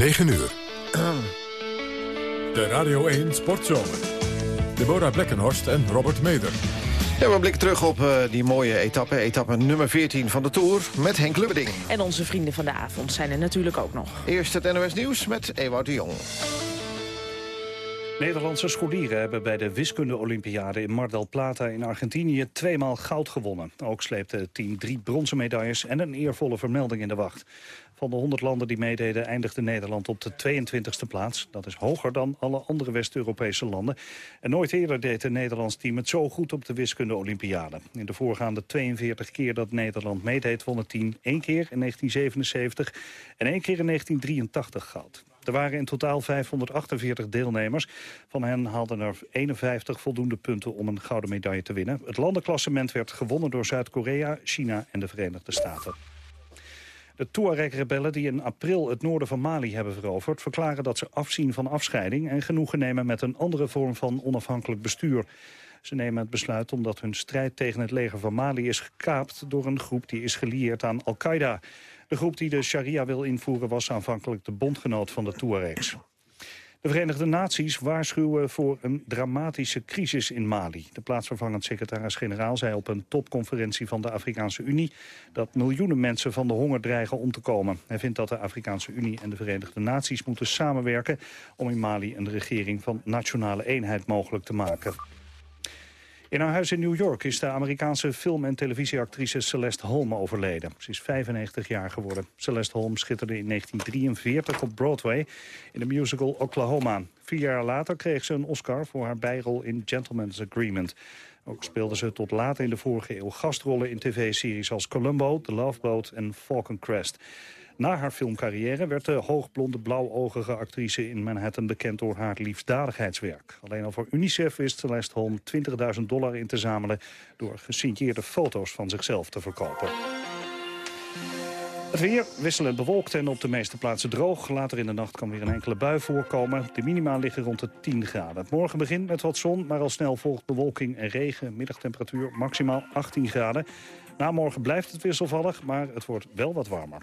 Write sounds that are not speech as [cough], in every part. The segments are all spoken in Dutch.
9 uur. De Radio 1 Sportzomer. Deborah Blekkenhorst en Robert Meder. Ja, we blikken terug op uh, die mooie etappe. Etappe nummer 14 van de Tour met Henk Lubberding. En onze vrienden van de avond zijn er natuurlijk ook nog. Eerst het NOS Nieuws met Ewout de Jong. Nederlandse scholieren hebben bij de wiskunde-olympiade in Mar del Plata in Argentinië tweemaal goud gewonnen. Ook sleepte het team drie bronzen medailles en een eervolle vermelding in de wacht. Van de 100 landen die meededen eindigde Nederland op de 22e plaats. Dat is hoger dan alle andere West-Europese landen. En nooit eerder deed een Nederlands team het zo goed op de wiskunde-olympiade. In de voorgaande 42 keer dat Nederland meedeed won het team één keer in 1977 en één keer in 1983 goud. Er waren in totaal 548 deelnemers. Van hen haalden er 51 voldoende punten om een gouden medaille te winnen. Het landenklassement werd gewonnen door Zuid-Korea, China en de Verenigde Staten. De Tuareg-rebellen die in april het noorden van Mali hebben veroverd... verklaren dat ze afzien van afscheiding... en genoegen nemen met een andere vorm van onafhankelijk bestuur. Ze nemen het besluit omdat hun strijd tegen het leger van Mali is gekaapt... door een groep die is gelieerd aan Al-Qaeda. De groep die de sharia wil invoeren was aanvankelijk de bondgenoot van de Tuaregs. De Verenigde Naties waarschuwen voor een dramatische crisis in Mali. De plaatsvervangend secretaris-generaal zei op een topconferentie van de Afrikaanse Unie... dat miljoenen mensen van de honger dreigen om te komen. Hij vindt dat de Afrikaanse Unie en de Verenigde Naties moeten samenwerken... om in Mali een regering van nationale eenheid mogelijk te maken. In haar huis in New York is de Amerikaanse film- en televisieactrice Celeste Holm overleden. Ze is 95 jaar geworden. Celeste Holm schitterde in 1943 op Broadway in de musical Oklahoma. Vier jaar later kreeg ze een Oscar voor haar bijrol in Gentleman's Agreement. Ook speelde ze tot laat in de vorige eeuw gastrollen in tv-series als Columbo, The Love Boat en Falcon Crest. Na haar filmcarrière werd de hoogblonde blauwogige actrice in Manhattan bekend door haar liefdadigheidswerk. Alleen al voor UNICEF wist Celeste Holm 20.000 dollar in te zamelen door gesigneerde foto's van zichzelf te verkopen. Het weer wisselend bewolkt en op de meeste plaatsen droog. Later in de nacht kan weer een enkele bui voorkomen. De minima liggen rond de 10 graden. Morgen begint met wat zon, maar al snel volgt bewolking en regen. Middagtemperatuur maximaal 18 graden. Na morgen blijft het wisselvallig, maar het wordt wel wat warmer.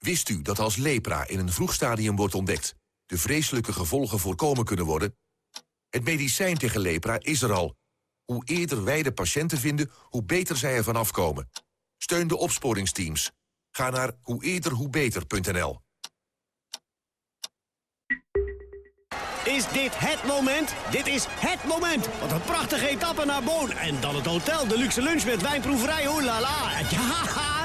Wist u dat als lepra in een vroeg stadium wordt ontdekt... de vreselijke gevolgen voorkomen kunnen worden? Het medicijn tegen lepra is er al. Hoe eerder wij de patiënten vinden, hoe beter zij ervan afkomen. Steun de opsporingsteams. Ga naar hoe eerder hoe beter.nl. Is dit het moment? Dit is het moment! Wat een prachtige etappe naar Boon. En dan het hotel, de luxe lunch met wijnproeverij, oh la la.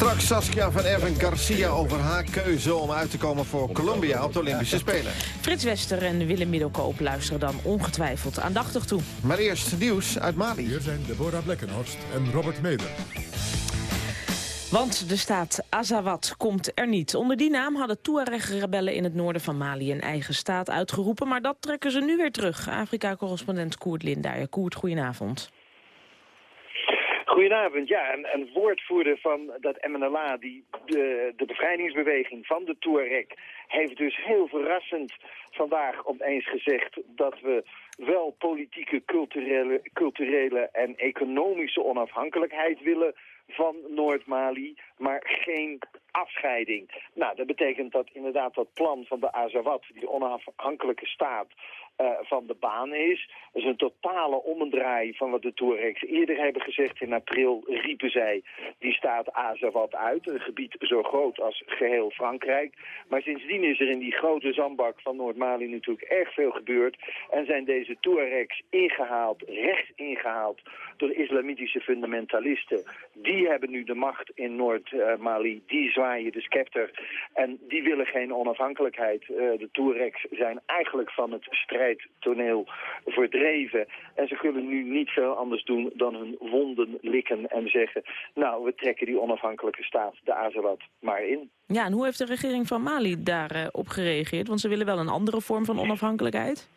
Straks Saskia van Erven Garcia over haar keuze om uit te komen voor Colombia op de Olympische Spelen. Frits Wester en Willem Middelkoop luisteren dan ongetwijfeld aandachtig toe. Maar eerst nieuws uit Mali. Hier zijn Deborah Blekkenhorst en Robert Meder. Want de staat Azawad komt er niet. Onder die naam hadden Tuareg-rebellen in het noorden van Mali een eigen staat uitgeroepen. Maar dat trekken ze nu weer terug. Afrika-correspondent Koert Lindaar. Koert, goedenavond. Goedenavond. Ja, een, een, woordvoerder van dat MNLA, die, de, de bevrijdingsbeweging van de Tuareg, heeft dus heel verrassend vandaag opeens gezegd dat we wel politieke, culturele, culturele en economische onafhankelijkheid willen van Noord-Mali, maar geen afscheiding. Nou, dat betekent dat inderdaad dat plan van de Azawad, die onafhankelijke staat, uh, van de baan is. Dat is een totale omdraai van wat de Touaregs eerder hebben gezegd. In april riepen zij, die staat Azawad uit. Een gebied zo groot als geheel Frankrijk. Maar sindsdien is er in die grote zandbak van Noord-Mali natuurlijk erg veel gebeurd. En zijn deze Touaregs ingehaald, rechts ingehaald door islamitische fundamentalisten. Die hebben nu de macht in Noord-Mali. Die zwaaien de scepter. En die willen geen onafhankelijkheid. Uh, de Touaregs zijn eigenlijk van het strijdtoneel verdreven. En ze kunnen nu niet veel anders doen dan hun wonden likken en zeggen... nou, we trekken die onafhankelijke staat, de Azawad, maar in. Ja, en hoe heeft de regering van Mali daarop uh, gereageerd? Want ze willen wel een andere vorm van onafhankelijkheid.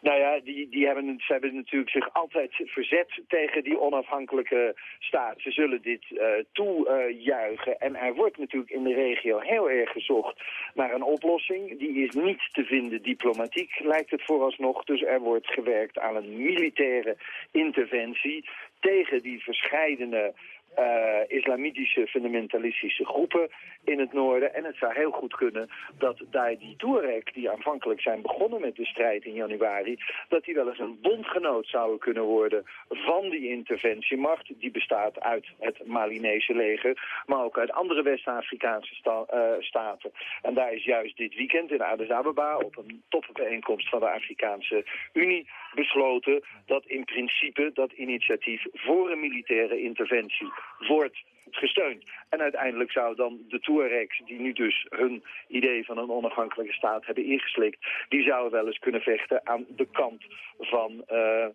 Nou ja, die, die hebben, ze hebben natuurlijk zich altijd verzet tegen die onafhankelijke staat. Ze zullen dit uh, toejuichen. En er wordt natuurlijk in de regio heel erg gezocht naar een oplossing. Die is niet te vinden diplomatiek, lijkt het vooralsnog. Dus er wordt gewerkt aan een militaire interventie tegen die verscheidene uh, islamitische fundamentalistische groepen in het noorden. En het zou heel goed kunnen dat daar die Touareg, die aanvankelijk zijn begonnen met de strijd in januari, dat die wel eens een bondgenoot zouden kunnen worden van die interventiemacht. Die bestaat uit het Malinese leger, maar ook uit andere West-Afrikaanse sta uh, staten. En daar is juist dit weekend in Addis Ababa op een topbijeenkomst van de Afrikaanse Unie besloten dat in principe dat initiatief voor een militaire interventie wordt gesteund. En uiteindelijk zou dan de Touaregs, die nu dus hun idee van een onafhankelijke staat hebben ingeslikt, die zouden wel eens kunnen vechten aan de kant van uh,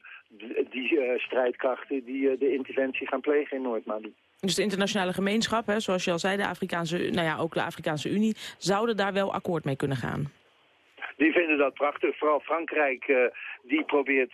die uh, strijdkrachten die uh, de interventie gaan plegen in Noord-Mali. Dus de internationale gemeenschap, hè, zoals je al zei, de Afrikaanse, nou ja, ook de Afrikaanse Unie, zouden daar wel akkoord mee kunnen gaan? Die vinden dat prachtig. Vooral Frankrijk, die probeert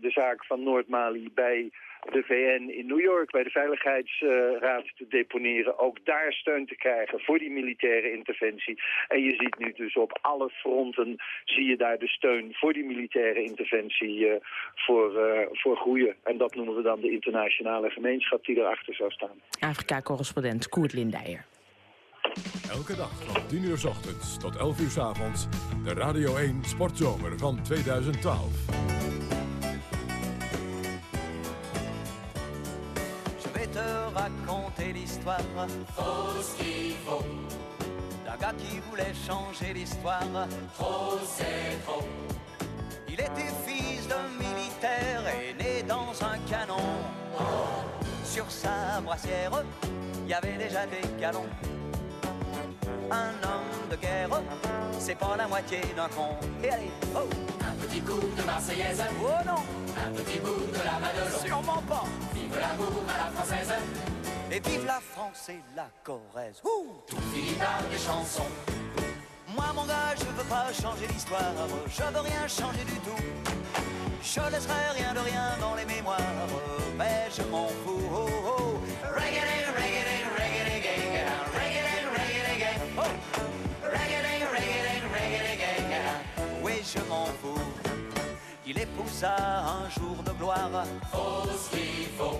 de zaak van Noord-Mali bij de VN in New York bij de Veiligheidsraad te deponeren. Ook daar steun te krijgen voor die militaire interventie. En je ziet nu dus op alle fronten zie je daar de steun voor die militaire interventie uh, voor, uh, voor groeien. En dat noemen we dan de internationale gemeenschap die erachter zou staan. Afrika-correspondent Koert Lindijer. Elke dag van 10 uur s ochtends tot 11 uur s avonds. De Radio 1 Sportzomer van 2012. Raconter l'histoire. Faut ce qu'il faut. D'un gars qui voulait changer l'histoire. Trop c'est trop. Il était fils d'un militaire et né dans un canon. Oh. Sur sa brassière, il y avait déjà des galons. Un homme de guerre, c'est pas la moitié d'un con. Et allez, oh! Un petit coup de Marseillaise. Oh non! Un petit bout de la Madelon. Sûrement pas! Vive l'amour à la française. Et vive la France et la Corrèze. Ouh Tout finit par des chansons. Moi, mon gars, je veux pas changer l'histoire. Je veux rien changer du tout. Je laisserai rien de rien dans les mémoires. Mais je m'en fous. Oh, oh. Reggae, reggae, reggae. Reggae, reggae, gang. Oh. Reggae, reggae, reggae. Oui, je m'en fous. Il épousa un jour de gloire. Faut ce qu'il faut.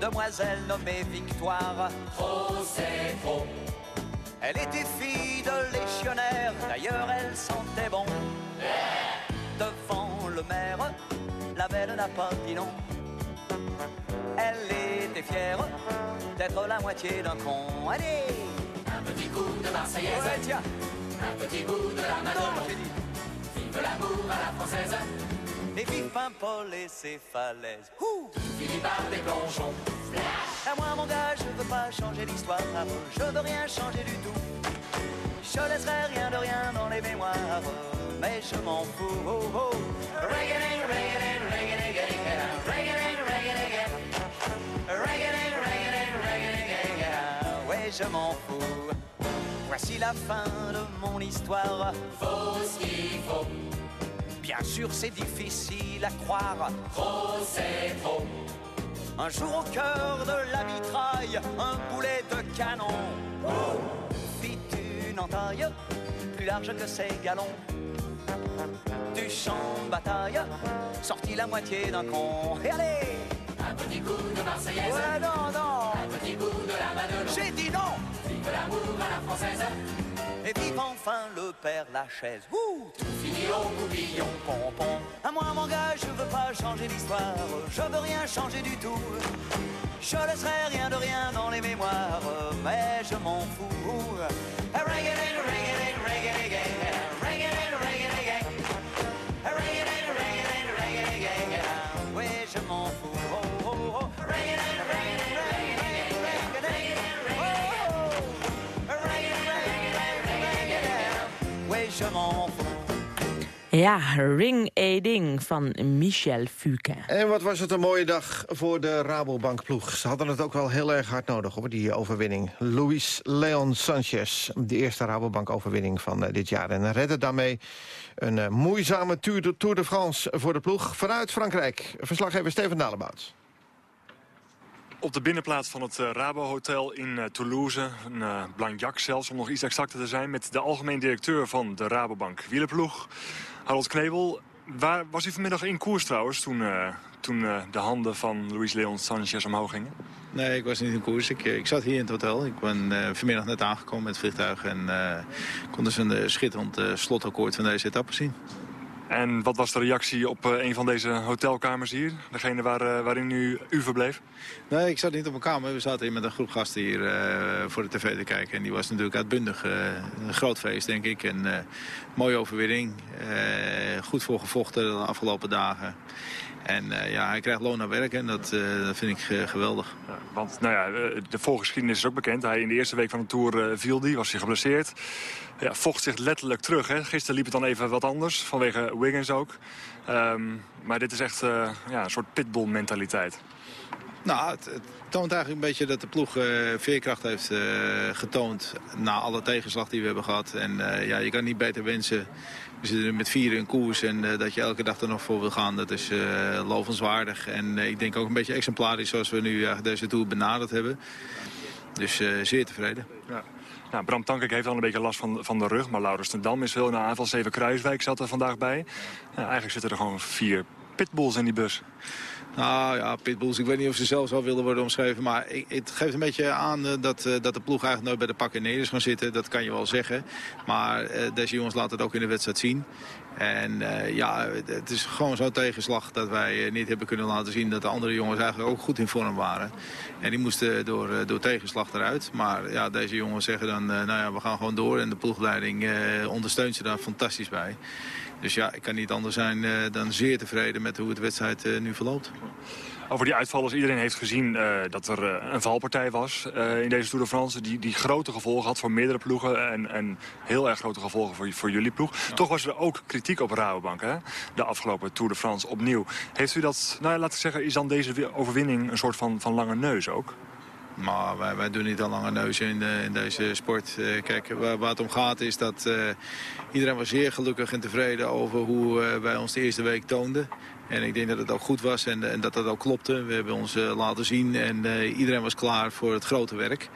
Une demoiselle nommée Victoire. Trop c'est trop. Elle était fille de légionnaire, d'ailleurs elle sentait bon. Devant le maire, la belle n'a pas dit non. Elle était fière d'être la moitié d'un con. Allez Un petit coup de Marseillaise. Ouais, tiens Un petit bout de la dit Vive l'amour à la française. Et vive Paul et ses falaises. Ouh par des plongeons. À moi mon gars, je veux pas changer l'histoire. Je veux rien changer du tout. Je laisserai rien de rien dans les mémoires. Mais je m'en fous. Oh, oh. Reggae, reggae, reggae. Ouais, je m'en fous. Voici la fin de mon histoire. Faut ce qu'il faut. Bien sûr, c'est difficile à croire. Trop c'est trop. Un jour au cœur de la mitraille, un boulet de canon fit une entaille plus large que ses galons. Du champ de bataille sortit la moitié d'un con. Et allez Un petit coup de Marseillaise. Ouais, non, non Un petit bout de la Madelon. J'ai dit non Vive l'amour à la française. Et vive enfin le père Lachaise. Ouh Tout finit au papillon pompon. À moi, mon gars, je veux pas changer l'histoire, je veux rien changer du tout. Je laisserai rien de rien dans les mémoires, mais je m'en fous. Ja, Ring a Ding van Michel Fuke. En wat was het een mooie dag voor de Rabobank-ploeg. Ze hadden het ook wel heel erg hard nodig, hoor, die overwinning. Luis Leon Sanchez, de eerste Rabobank-overwinning van eh, dit jaar. En redde daarmee een eh, moeizame Tour de, Tour de France voor de ploeg. Vanuit Frankrijk, verslaggever Steven Dalebout. Op de binnenplaats van het eh, Rabo Hotel in Toulouse, een uh, Blagnac zelfs, om nog iets exacter te zijn... met de algemeen directeur van de Rabobank wielerploeg, Harold Knebel. Waar was u vanmiddag in koers trouwens, toen, uh, toen uh, de handen van Luis Leon Sanchez omhoog gingen? Nee, ik was niet in koers. Ik, ik zat hier in het hotel. Ik ben vanmiddag net aangekomen met het vliegtuig... en kon dus een schitterend slotakkoord van deze etappe zien. En wat was de reactie op uh, een van deze hotelkamers hier? Degene waar, uh, waarin u, u verbleef? Nee, ik zat niet op mijn kamer. We zaten hier met een groep gasten hier uh, voor de tv te kijken. En die was natuurlijk uitbundig. een groot feest, denk ik. En mooie overwinning. Goed voor gevochten de afgelopen dagen. En uh, ja, hij krijgt loon naar werk en dat, dat vind ik uh, geweldig. Ja, want nou ja, de voorgeschiedenis is ook bekend. Hij in de eerste week van de Tour viel die, was hij geblesseerd. Ja, vocht zich letterlijk terug. Hè. Gisteren liep het dan even wat anders, vanwege Wiggins ook. Um, maar dit is echt ja, een soort pitbull-mentaliteit. Nou, het, toont eigenlijk een beetje dat de ploeg uh, veerkracht heeft uh, getoond... na alle tegenslag die we hebben gehad. En uh, ja, je kan niet beter wensen. We zitten met vier in koers en dat je elke dag er nog voor wil gaan... dat is lovenswaardig. En ik denk ook een beetje exemplarisch zoals we nu deze Tour benaderd hebben. Dus zeer tevreden. Ja. Nou, Bram Tankink heeft al een beetje last van, van de rug. Maar Laurens ten Dam is veel in de aanval. Zeven Kruiswijk zat er vandaag bij. Eigenlijk zitten er gewoon vier pitbulls in die bus. Nou ja, pitbulls. Ik weet niet of ze zelf wel willen worden omschreven. Maar het geeft een beetje aan uh, dat, uh, dat de ploeg eigenlijk nooit bij de pakken neer is gaan zitten. Dat kan je wel zeggen. Maar uh, deze jongens laten het ook in de wedstrijd zien. En ja, het is gewoon zo'n tegenslag dat wij niet hebben kunnen laten zien... dat de andere jongens eigenlijk ook goed in vorm waren. En die moesten door, door tegenslag eruit. Maar ja, deze jongens zeggen dan, nou ja, we gaan gewoon door. En de ploegleiding ondersteunt ze daar fantastisch bij. Dus ja, ik kan niet anders zijn uh, dan zeer tevreden met hoe de wedstrijd uh, nu verloopt. Over die uitvallers, iedereen heeft gezien uh, dat er een valpartij was in deze Tour de France. Die, die grote gevolgen had voor meerdere ploegen en, en heel erg grote gevolgen voor, voor jullie ploeg. Ja. Toch was er ook kritiek op Rabobank, hè? de afgelopen Tour de France opnieuw. Heeft u dat, nou laat ik zeggen, is dan deze overwinning een soort van, van lange neus ook? Maar wij, wij doen niet al lange neuzen in, in deze sport. Uh, kijk, waar, het om gaat is dat uh, iedereen was zeer gelukkig en tevreden over hoe uh, wij ons de eerste week toonden. En ik denk dat het ook goed was en, en dat dat ook klopte. We hebben ons laten zien en iedereen was klaar voor het grote werk.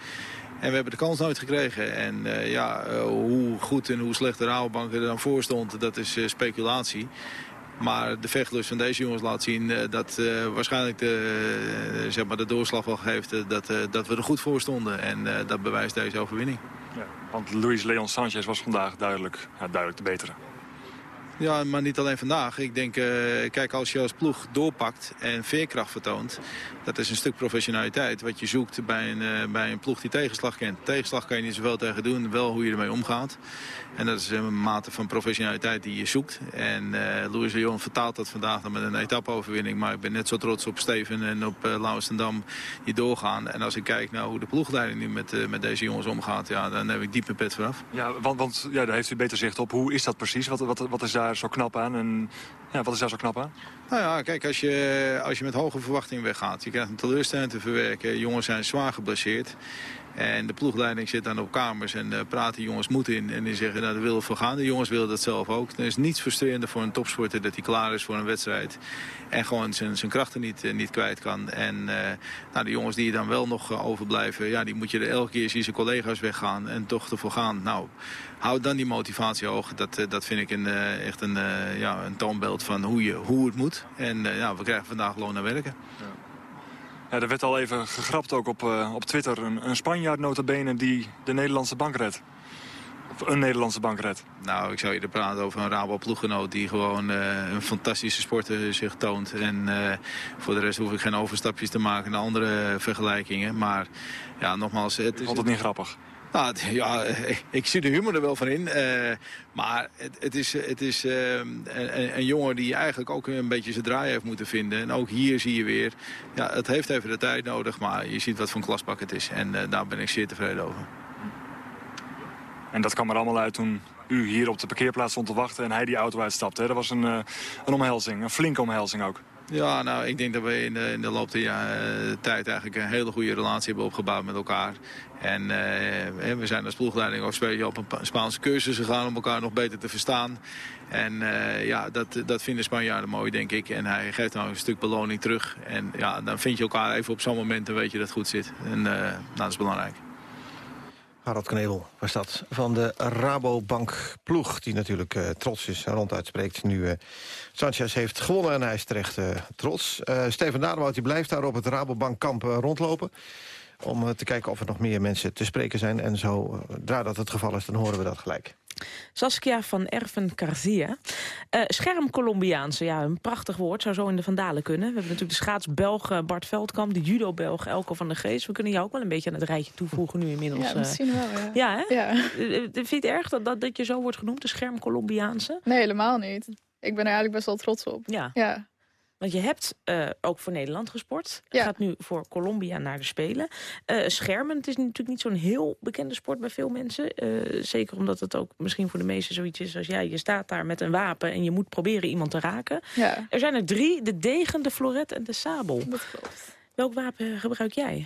En we hebben de kans nooit gekregen. En ja, hoe goed en hoe slecht de Rabobank er dan voor stond, dat is speculatie. Maar de vechtlust van deze jongens laat zien uh, dat uh, waarschijnlijk de, uh, zeg maar de doorslag wel geeft dat, dat we er goed voor stonden. En dat bewijst deze overwinning. Ja, want Luis Leon Sanchez was vandaag duidelijk, duidelijk de betere. Ja, maar niet alleen vandaag. Ik denk, uh, kijk, als je als ploeg doorpakt en veerkracht vertoont... dat is een stuk professionaliteit wat je zoekt bij een, uh, bij een ploeg die tegenslag kent. Tegenslag kan je niet zoveel tegen doen, wel hoe je ermee omgaat. En dat is een mate van professionaliteit die je zoekt. En uh, Louis Leon vertaalt dat vandaag dan met een etappe-overwinning. Maar ik ben net zo trots op Steven en op uh, Lauwestendam die doorgaan. En als ik kijk naar hoe de ploegleiding nu met, met deze jongens omgaat... Ja, dan heb ik diep mijn pet vanaf. Ja, want, want ja, daar heeft u beter zicht op. Hoe is dat precies? Wat, wat, wat is daar zo knap aan? En, ja, wat is daar zo knap aan? Nou ja, kijk, als je, als je met hoge verwachtingen weggaat... je krijgt een teleurstelling te verwerken. Jongens zijn zwaar geblesseerd. En de ploegleiding zit dan op kamers en uh, praten jongens moed in. En die zeggen, nou, daar willen we voor gaan. De jongens willen dat zelf ook. Er is niets frustrerender voor een topsporter dat hij klaar is voor een wedstrijd. En gewoon zijn, zijn krachten niet, uh, niet kwijt kan. En uh, nou, de jongens die dan wel nog overblijven, ja, die moet je er elke keer zien zijn collega's weggaan en toch ervoor gaan. Nou, houd dan die motivatie hoog. Dat, dat vind ik een, echt een, ja, een toonbeeld van hoe, je, hoe het moet. En ja, we krijgen vandaag loon naar werken. Ja. Ja, er werd al even gegrapt ook op, uh, op Twitter. Een, een Spanjaard notabene die de Nederlandse bank redt. een Nederlandse bank redt? Nou, ik zou eerder praten over een Rabo ploeggenoot die gewoon eh, een fantastische sporter zich toont. En eh, voor de rest hoef ik geen overstapjes te maken naar andere vergelijkingen. Maar ja, nogmaals... Het is, Vond het niet grappig? Nou, ja, [laughs] ik zie de humor er wel van in. eh, maar het, het is, het is eh, een, jongen die eigenlijk ook een beetje zijn draai heeft moeten vinden. En ook hier zie je weer, ja, het heeft even de tijd nodig. Maar je ziet wat voor een klasbak het is. En eh, daar ben ik zeer tevreden over. En dat kwam er allemaal uit toen u hier op de parkeerplaats stond te wachten... en hij die auto uitstapte. hè? Dat was een, een omhelzing, een flinke omhelzing ook. Ja, nou, ik denk dat we in de, in de loop der eh, tijd eigenlijk een hele goede relatie hebben opgebouwd met elkaar. En eh, we zijn als ploegleiding ook speciaal op een pa- Spaanse cursus gegaan om elkaar nog beter te verstaan. En eh, ja, dat, dat vinden Spanjaarden mooi, denk ik. En hij geeft nou een stuk beloning terug. En ja, dan vind je elkaar even op zo'n moment en weet je dat het goed zit. En eh, nou, dat is belangrijk. Harald Knebel was dat van de Rabobank ploeg... die natuurlijk eh, trots is en ronduit spreekt. Nu eh, Sanchez heeft gewonnen en hij is terecht eh, trots. Steven Nademout die blijft daar op het Rabobankkamp rondlopen... om eh, te kijken of er nog meer mensen te spreken zijn. En zo, eh, zodra dat het geval is, dan horen we dat gelijk. Saskia van Erven Garcia. Eh scherm-Colombiaanse, ja, een prachtig woord. Zou zo in de Vandalen kunnen. We hebben natuurlijk de schaatsbelg Bart Veldkamp... de judo-belg Elko van der Geest. We kunnen jou ook wel een beetje aan het rijtje toevoegen nu inmiddels. Ja, misschien wel, ja. Ja, hè? Ja. Vind je het erg dat, dat, dat je zo wordt genoemd, de scherm-Colombiaanse? Nee, helemaal niet. Ik ben er eigenlijk best wel trots op. Ja. Ja. Want je hebt eh, ook voor Nederland gesport. Je Ja. gaat nu voor Colombia naar de Spelen. Eh, schermen, het is natuurlijk niet zo'n heel bekende sport bij veel mensen. Eh, zeker omdat het ook misschien voor de meesten zoiets is als... ja, je staat daar met een wapen en je moet proberen iemand te raken. Ja. Er zijn er drie, de degen, de floret en de sabel. Dat klopt. Welk wapen gebruik jij?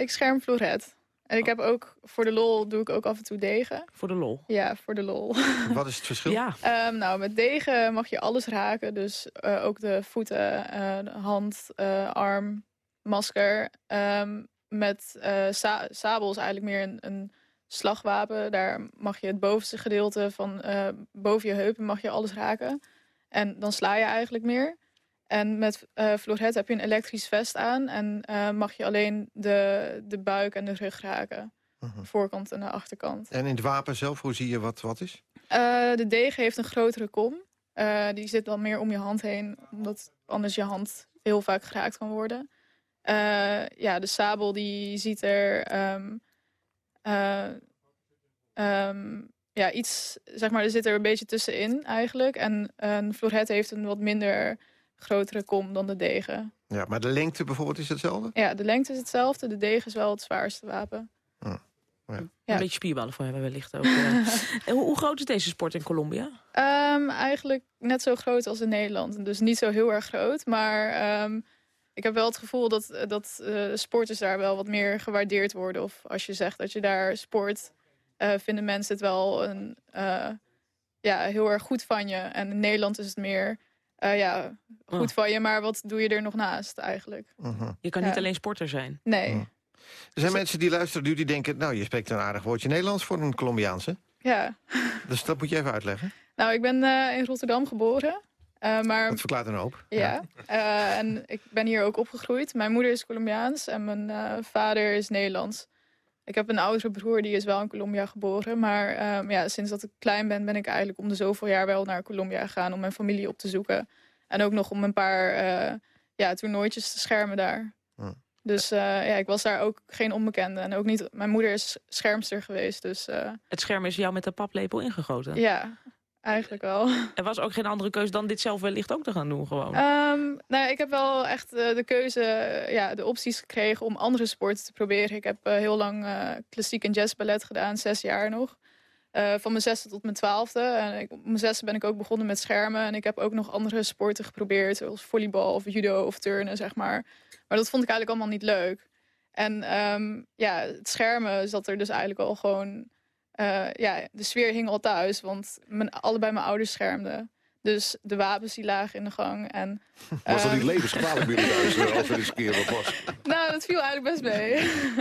Ik scherm floret. En ik heb ook, voor de lol doe ik ook af en toe degen. Voor de lol? Ja, voor de lol. Wat is het verschil? Ja. Ehm, nou, met degen mag je alles raken. Dus eh, ook de voeten, eh, de hand, eh, arm, masker. Ehm, met eh, sa- sabel is eigenlijk meer een, een slagwapen. Daar mag je het bovenste gedeelte van eh, boven je heupen mag je alles raken. En dan sla je eigenlijk meer. En met eh floret heb je een elektrisch vest aan. En eh, mag je alleen de, de buik en de rug raken. Mhm. Voorkant en de achterkant. En in het wapen zelf, hoe zie je wat wat is? Eh, de degen heeft een grotere kom. Die zit dan meer om je hand heen, omdat anders je hand heel vaak geraakt kan worden. Ja, de sabel die ziet er ehm, eh, ehm, ja, iets, zeg maar, er zit er een beetje tussenin eigenlijk. En een floret heeft een wat minder grotere kom dan de degen. Ja, maar de lengte bijvoorbeeld is hetzelfde? Ja, de lengte is hetzelfde. De degen is wel het zwaarste wapen. Ja. Een beetje spierballen voor hebben wellicht ook. eh. [laughs] En hoe, hoe groot is deze sport in Colombia? Ehm, eigenlijk net zo groot als in Nederland. Dus niet zo heel erg groot. Maar ehm, ik heb wel het gevoel dat, dat eh, sporters daar wel wat meer gewaardeerd worden. Of als je zegt dat je daar sport, eh, vinden mensen het wel een, eh, ja, heel erg goed van je. En in Nederland is het meer eh, ja, goed Oh. van je, maar wat doe je er nog naast eigenlijk? Je kan Ja. niet alleen sporter zijn. Nee. Er zijn mensen die luisteren nu die denken... nou, je spreekt een aardig woordje Nederlands voor een Colombiaanse. Ja. Dus dat moet je even uitleggen. Nou, ik ben eh, in Rotterdam geboren. eh, maar Dat verklaart een hoop. Ja, eh, en ik ben hier ook opgegroeid. Mijn moeder is Colombiaans en mijn eh, vader is Nederlands. Ik heb een oudere broer, die is wel in Colombia geboren. Maar ehm, ja, sinds dat ik klein ben, ben ik eigenlijk om de zoveel jaar wel naar Colombia gegaan... om mijn familie op te zoeken. En ook nog om een paar eh ja, toernooitjes te schermen daar. Hm. Dus eh, ja, ik was daar ook geen onbekende. En ook niet, mijn moeder is schermster geweest, dus eh, Het scherm is jou met de paplepel ingegoten. ja, eigenlijk wel. Er was ook geen andere keus dan dit zelf wellicht ook te gaan doen gewoon. Ehm, nou, ik heb wel echt eh, de keuze, ja, de opties gekregen om andere sporten te proberen. Ik heb eh, heel lang eh, klassiek en jazzballet gedaan, zes jaar nog. Van mijn zesde tot mijn twaalfde. En ik, op mijn zesde ben ik ook begonnen met schermen. En ik heb ook nog andere sporten geprobeerd, zoals volleybal of judo of turnen, zeg maar. Maar dat vond ik eigenlijk allemaal niet leuk. En ehm, ja, het schermen zat er dus eigenlijk al gewoon... eh, ja, de sfeer hing al thuis, want mijn, allebei mijn ouders schermden. Dus de wapens die lagen in de gang. En, [laughs] Was dat niet ehm, levensgevaarlijk bij jullie thuis eh, als er eens een keer wat was? [laughs] Nou, dat viel eigenlijk best mee.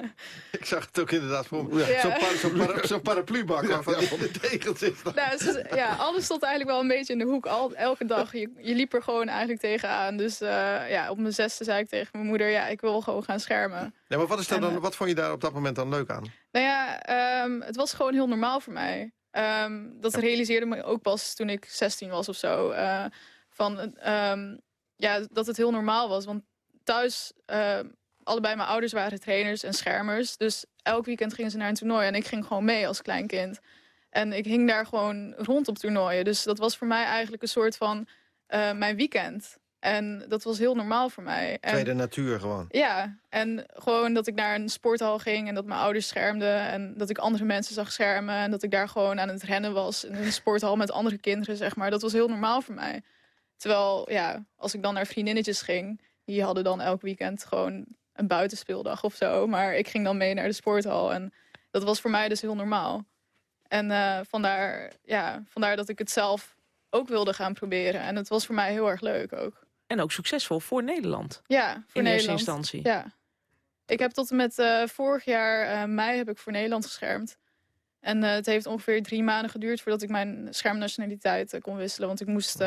[laughs] Ik zag het ook inderdaad voor me. Ja. Zo'n par, zo'n paraplubak waarvan de degels is. nou, ja, alles stond eigenlijk wel een beetje in de hoek. Al, elke dag. Je, je liep er gewoon eigenlijk tegenaan. Dus eh, ja, op mijn zesde zei ik tegen mijn moeder... ja, ik wil gewoon gaan schermen. Ja, maar wat, is dan, wat vond je daar op dat moment dan leuk aan? Nou ja, ehm, het was gewoon heel normaal voor mij. Ehm, dat realiseerde me ook pas toen ik 16 was of zo. eh, van, ehm, ja, dat het heel normaal was. Want thuis, eh, allebei mijn ouders waren trainers en schermers. Dus elk weekend gingen ze naar een toernooi. En ik ging gewoon mee als klein kind. En ik hing daar gewoon rond op toernooien. Dus dat was voor mij eigenlijk een soort van eh, mijn weekend. En dat was heel normaal voor mij. En, Tweede natuur gewoon. ja, en gewoon dat ik naar een sporthal ging en dat mijn ouders schermden. En dat ik andere mensen zag schermen. En dat ik daar gewoon aan het rennen was in een sporthal met andere kinderen, zeg maar. Dat was heel normaal voor mij. Terwijl, ja, als ik dan naar vriendinnetjes ging, die hadden dan elk weekend gewoon een buitenspeeldag of zo. Maar ik ging dan mee naar de sporthal en dat was voor mij dus heel normaal. En eh, vandaar, ja, vandaar dat ik het zelf ook wilde gaan proberen. En het was voor mij heel erg leuk ook. En ook succesvol voor Nederland. Ja, voor In eerste Nederland. instantie. Ja. Ik heb tot en met eh, vorig jaar eh, mei heb ik voor Nederland geschermd. En eh, het heeft ongeveer drie maanden geduurd voordat ik mijn schermnationaliteit kon wisselen. Want ik moest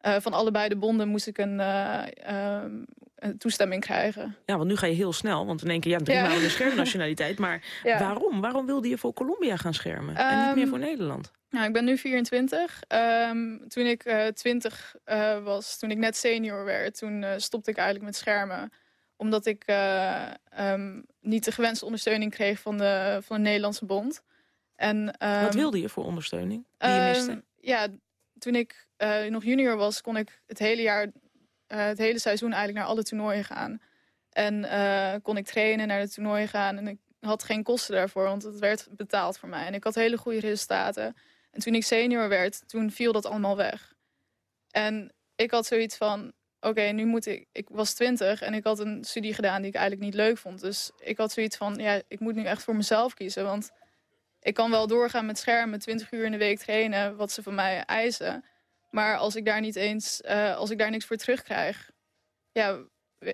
eh, van allebei de bonden moest ik een, eh, ehm, een toestemming krijgen. Ja, want nu ga je heel snel. Want in één keer, ja, drie Ja. maanden de [laughs] schermnationaliteit. Maar Ja. waarom? Waarom wilde je voor Colombia gaan schermen? en niet Ehm, meer voor Nederland? Nou, ik ben nu 24. Ehm, toen ik eh 20 eh, was, toen ik net senior werd, toen stopte ik eigenlijk met schermen. Omdat ik ehm, niet de gewenste ondersteuning kreeg van de, van de Nederlandse bond. En, ehm, Wat wilde je voor ondersteuning die je miste? Ehm, ja, toen ik eh, nog junior was, kon ik het hele jaar, eh, het hele seizoen eigenlijk naar alle toernooien gaan. En eh, kon ik trainen, naar de toernooien gaan. En ik had geen kosten daarvoor, want het werd betaald voor mij. En ik had hele goede resultaten. En toen ik senior werd, toen viel dat allemaal weg. En ik had zoiets van, oké, nu moet ik... Ik was twintig en ik had een studie gedaan die ik eigenlijk niet leuk vond. Dus ik had zoiets van, ja, ik moet nu echt voor mezelf kiezen. Want ik kan wel doorgaan met schermen, 20 uur in de week trainen, wat ze van mij eisen. Maar als ik daar niet eens, eh, als ik daar niks voor terugkrijg, ja,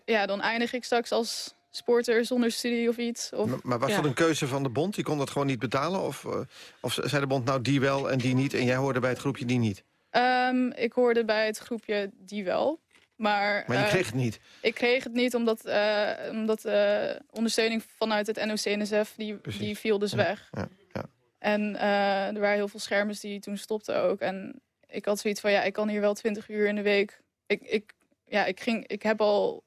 ja, dan eindig ik straks als sporter zonder studie of iets. Of, Maar, maar was ja. dat een keuze van de bond? Die kon dat gewoon niet betalen? Of, eh, of zei de bond nou die wel en die niet... en jij hoorde bij het groepje die niet? Ehm, ik hoorde bij het groepje die wel. Maar, Maar je eh, kreeg het niet? Ik kreeg het niet omdat, eh omdat eh, ondersteuning vanuit het NOC-NSF, die, die viel dus weg. Ja. En eh, er waren heel veel schermers die toen stopten ook. En ik had zoiets van, ja, ik kan hier wel 20 uur in de week. Ik, ik, ja, ik, ging, ik heb al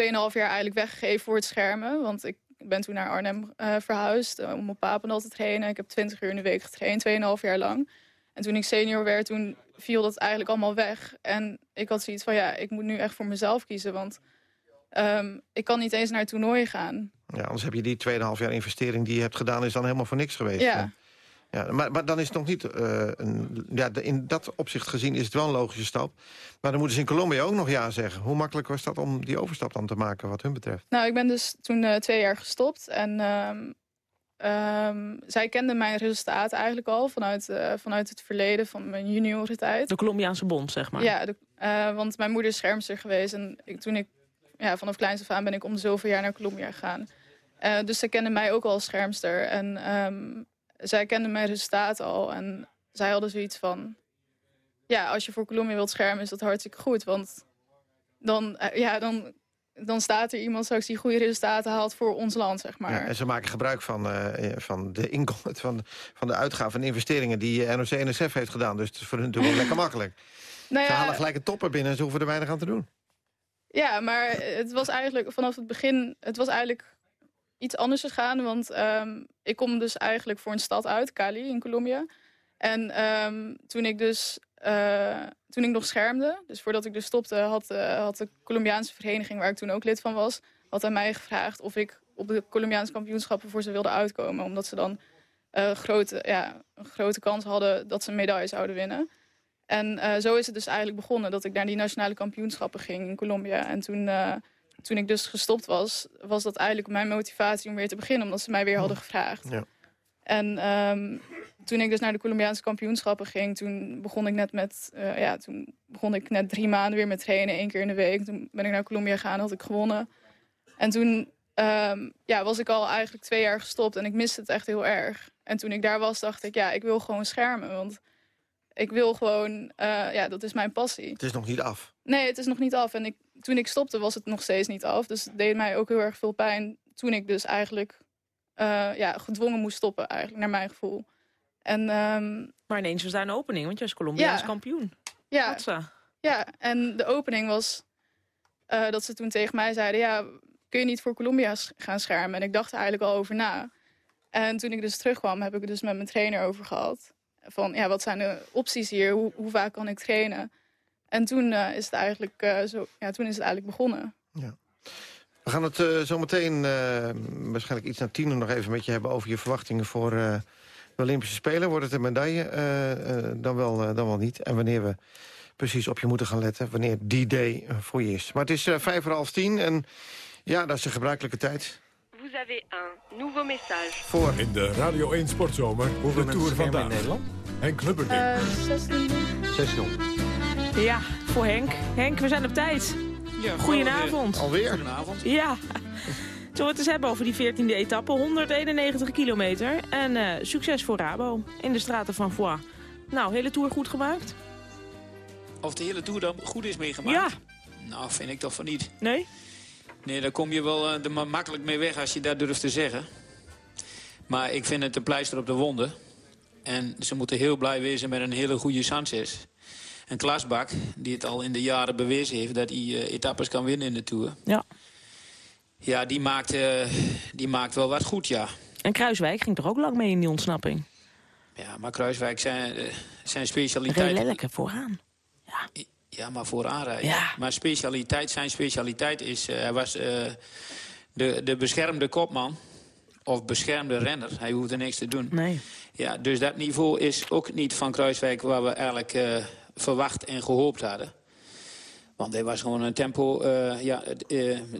2,5 jaar eigenlijk weggegeven voor het schermen. Want ik ben toen naar Arnhem eh, verhuisd eh, om op Papendal te trainen. Ik heb 20 uur in de week getraind, 2,5 jaar lang. En toen ik senior werd, toen viel dat eigenlijk allemaal weg. En ik had zoiets van, ja, ik moet nu echt voor mezelf kiezen. Want ehm, ik kan niet eens naar toernooien gaan. Ja, anders heb je die 2,5 jaar investering die je hebt gedaan... is dan helemaal voor niks geweest. Ja. Ja, maar, maar dan is het nog niet... eh, een, ja, de- in dat opzicht gezien is het wel een logische stap. Maar dan moeten ze in Colombia ook nog ja zeggen. Hoe makkelijk was dat om die overstap dan te maken wat hun betreft? Nou, ik ben dus toen eh, twee jaar gestopt. En ehm, ehm, zij kenden mijn resultaten eigenlijk al vanuit, eh, vanuit het verleden van mijn juniorentijd. De Colombiaanse bond, zeg maar. Ja, de- eh, want mijn moeder is schermster geweest. En ik, toen ik, ja, vanaf kleins af aan ben ik om de zoveel jaar naar Colombia gegaan. Eh, dus zij kenden mij ook al als schermster. En ehm, zij kenden mijn resultaten al. En zij hadden zoiets van... Ja, als je voor Colombia wilt schermen is dat hartstikke goed. Want dan, eh, ja, dan, dan staat er iemand straks die goede resultaten haalt voor ons land, zeg maar. Ja, en ze maken gebruik van, eh, van, de inkom, [laughs] van, van de uitgaven en investeringen... die NOC-NSF heeft gedaan. Dus het is voor hun natuurlijk lekker makkelijk. [laughs] Nou Ze ja, halen gelijk een topper binnen en ze hoeven er weinig aan te doen. Ja, maar het was eigenlijk vanaf het begin, het was eigenlijk iets anders gegaan. Want ehm, ik kom dus eigenlijk voor een stad uit, Cali in Colombia. En ehm, toen ik dus eh, toen ik nog schermde, dus voordat ik dus stopte, had, eh, had de Colombiaanse vereniging, waar ik toen ook lid van was, had aan mij gevraagd of ik op de Colombiaanse kampioenschappen voor ze wilde uitkomen. Omdat ze dan eh, grote, ja, een grote kans hadden dat ze een medaille zouden winnen. En eh, zo is het dus eigenlijk begonnen dat ik naar die nationale kampioenschappen ging in Colombia. En toen, eh, toen ik dus gestopt was, was dat eigenlijk mijn motivatie om weer te beginnen, omdat ze mij weer hadden gevraagd. Ja. En ehm, toen ik dus naar de Colombiaanse kampioenschappen ging, toen begon ik net met, eh, ja, toen begon ik net drie maanden weer met trainen, één keer in de week. Toen ben ik naar Colombia gegaan, had ik gewonnen. En toen ehm, ja, was ik al eigenlijk twee jaar gestopt en ik miste het echt heel erg. En toen ik daar was, dacht ik, ja, ik wil gewoon schermen, want ik wil gewoon, eh, ja, dat is mijn passie. Het is nog niet af. Nee, het is nog niet af. En ik, toen ik stopte was het nog steeds niet af. Dus het deed mij ook heel erg veel pijn toen ik dus eigenlijk eh, ja, gedwongen moest stoppen, eigenlijk, naar mijn gevoel. En, ehm, maar ineens was daar een opening, want jij is Colombiaans Ja. kampioen. ja, Hatsa. ja, en de opening was eh, dat ze toen tegen mij zeiden... ja, kun je niet voor Colombia gaan schermen? En ik dacht er eigenlijk al over na. En toen ik dus terugkwam, heb ik het dus met mijn trainer over gehad. Van, ja, wat zijn de opties hier? Hoe, hoe vaak kan ik trainen? En toen, eh, is het eigenlijk, eh, zo, ja, toen is het eigenlijk begonnen. We gaan het eh, zo meteen, waarschijnlijk iets na tien... nog even met je hebben over je verwachtingen voor de Olympische Spelen. Wordt het een medaille? dan, wel, dan wel niet. En wanneer we precies op je moeten gaan letten. Wanneer die day voor je is. Maar het is vijf voor half tien en ja, dat is de gebruikelijke tijd. Avez un nouveau message. Voor In de Radio 1 Sportzomer, de Tour vandaag. Henk Lubberding. Eh 16 6-0. Ja, voor Henk. Henk, we zijn op tijd. Ja, Goedenavond. Alweer? Goedenavond. Ja. Zullen we het eens hebben over die 14e etappe, 191 kilometer. En eh, succes voor Rabo in de straten van Foix. Nou, hele tour goed gemaakt? Of de hele Tour dan goed is meegemaakt? Ja. Nou, vind ik toch van niet. Nee? Nee, daar kom je wel eh, ma- makkelijk mee weg als je dat durft te zeggen. Maar ik vind het een pleister op de wonden. En ze moeten heel blij wezen met een hele goede Sanchez. Een klasbak die het al in de jaren bewezen heeft... dat hij eh, etappes kan winnen in de Tour. Ja. Ja, die maakt, eh, die maakt wel wat goed, ja. En Kruiswijk ging toch ook lang mee in die ontsnapping? Ja, maar Kruiswijk zijn, zijn specialiteit... lekker vooraan. Ja, maar voor aanrijden. Ja. Maar specialiteit, zijn specialiteit is... eh, hij was eh, de, de beschermde kopman. Of beschermde renner. Hij hoefde niks te doen. Nee. Ja, dus dat niveau is ook niet van Kruiswijk... waar we eigenlijk eh, verwacht en gehoopt hadden. Want hij was gewoon een tempo... ja,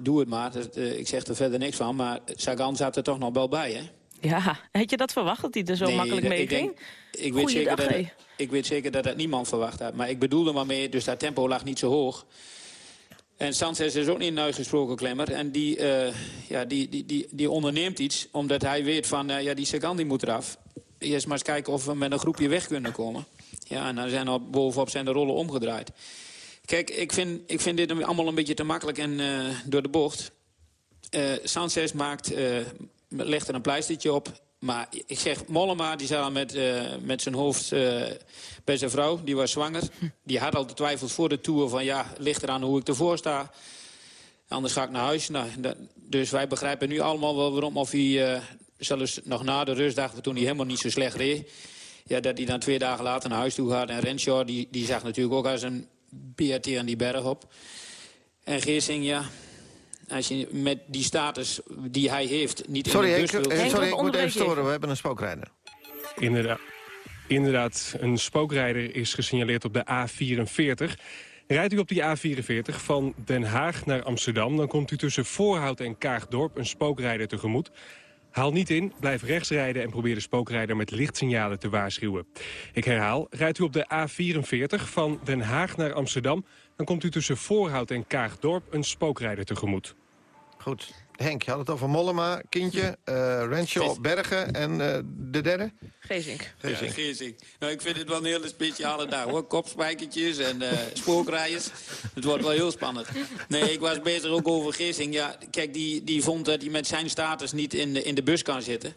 doe het maar. Ik zeg er verder niks van. Maar Sagan zat er toch nog wel bij, hè? Ja, had je dat verwacht dat hij er zo Nee, makkelijk mee ik denk- ging? Ik weet, zeker dat, ik weet zeker dat dat niemand verwacht had. Maar ik bedoelde maar mee, dus dat tempo lag niet zo hoog. En Sanchez is ook niet een uitgesproken klemmer. En die, eh, ja, die, die, die, die onderneemt iets, omdat hij weet van... eh, ja, die Sagan die moet eraf. Eerst maar eens kijken of we met een groepje weg kunnen komen. Ja, en dan zijn er bovenop zijn de rollen omgedraaid. Kijk, ik vind, ik vind dit allemaal een beetje te makkelijk en eh, door de bocht. Sanchez maakt, legt er een pleistertje op. Maar ik zeg, Mollema die zat met, eh, met zijn hoofd eh, bij zijn vrouw. Die was zwanger. Die had al de twijfels voor de Tour van... ja, ligt eraan hoe ik ervoor sta. Anders ga ik naar huis. Nou, dus wij begrijpen nu allemaal wel waarom... of hij eh, zelfs nog na de rustdag, toen hij helemaal niet zo slecht reed... Ja, dat hij dan twee dagen later naar huis toe gaat. En Renshaw, die, die zag natuurlijk ook als een BRT aan die berg op. En Geersing, ja... Als je met die status die hij heeft niet Sorry in de wilt... eh, sorry, ik moet even storen. We hebben een spookrijder. Inderdaad. Inderdaad, een spookrijder is gesignaleerd op de A44. Rijdt u op die A44 van Den Haag naar Amsterdam... dan komt u tussen Voorhout en Kaagdorp een spookrijder tegemoet. Haal niet in, blijf rechts rijden en probeer de spookrijder met lichtsignalen te waarschuwen. Ik herhaal, rijdt u op de A44 van Den Haag naar Amsterdam... dan komt u tussen Voorhout en Kaagdorp een spookrijder tegemoet. Goed. Henk, je had het over Mollema, Kindje, eh Renshaw, Bergen en eh, de derde? Geesink. Ja, Geesink. Nou, ik vind het wel een hele speciale dag, hoor. Kopspijkertjes en eh spookrijders. Het wordt wel heel spannend. Nee, ik was bezig ook over Geesink. Ja, kijk, die, die vond dat hij met zijn status niet in de, in de bus kan zitten.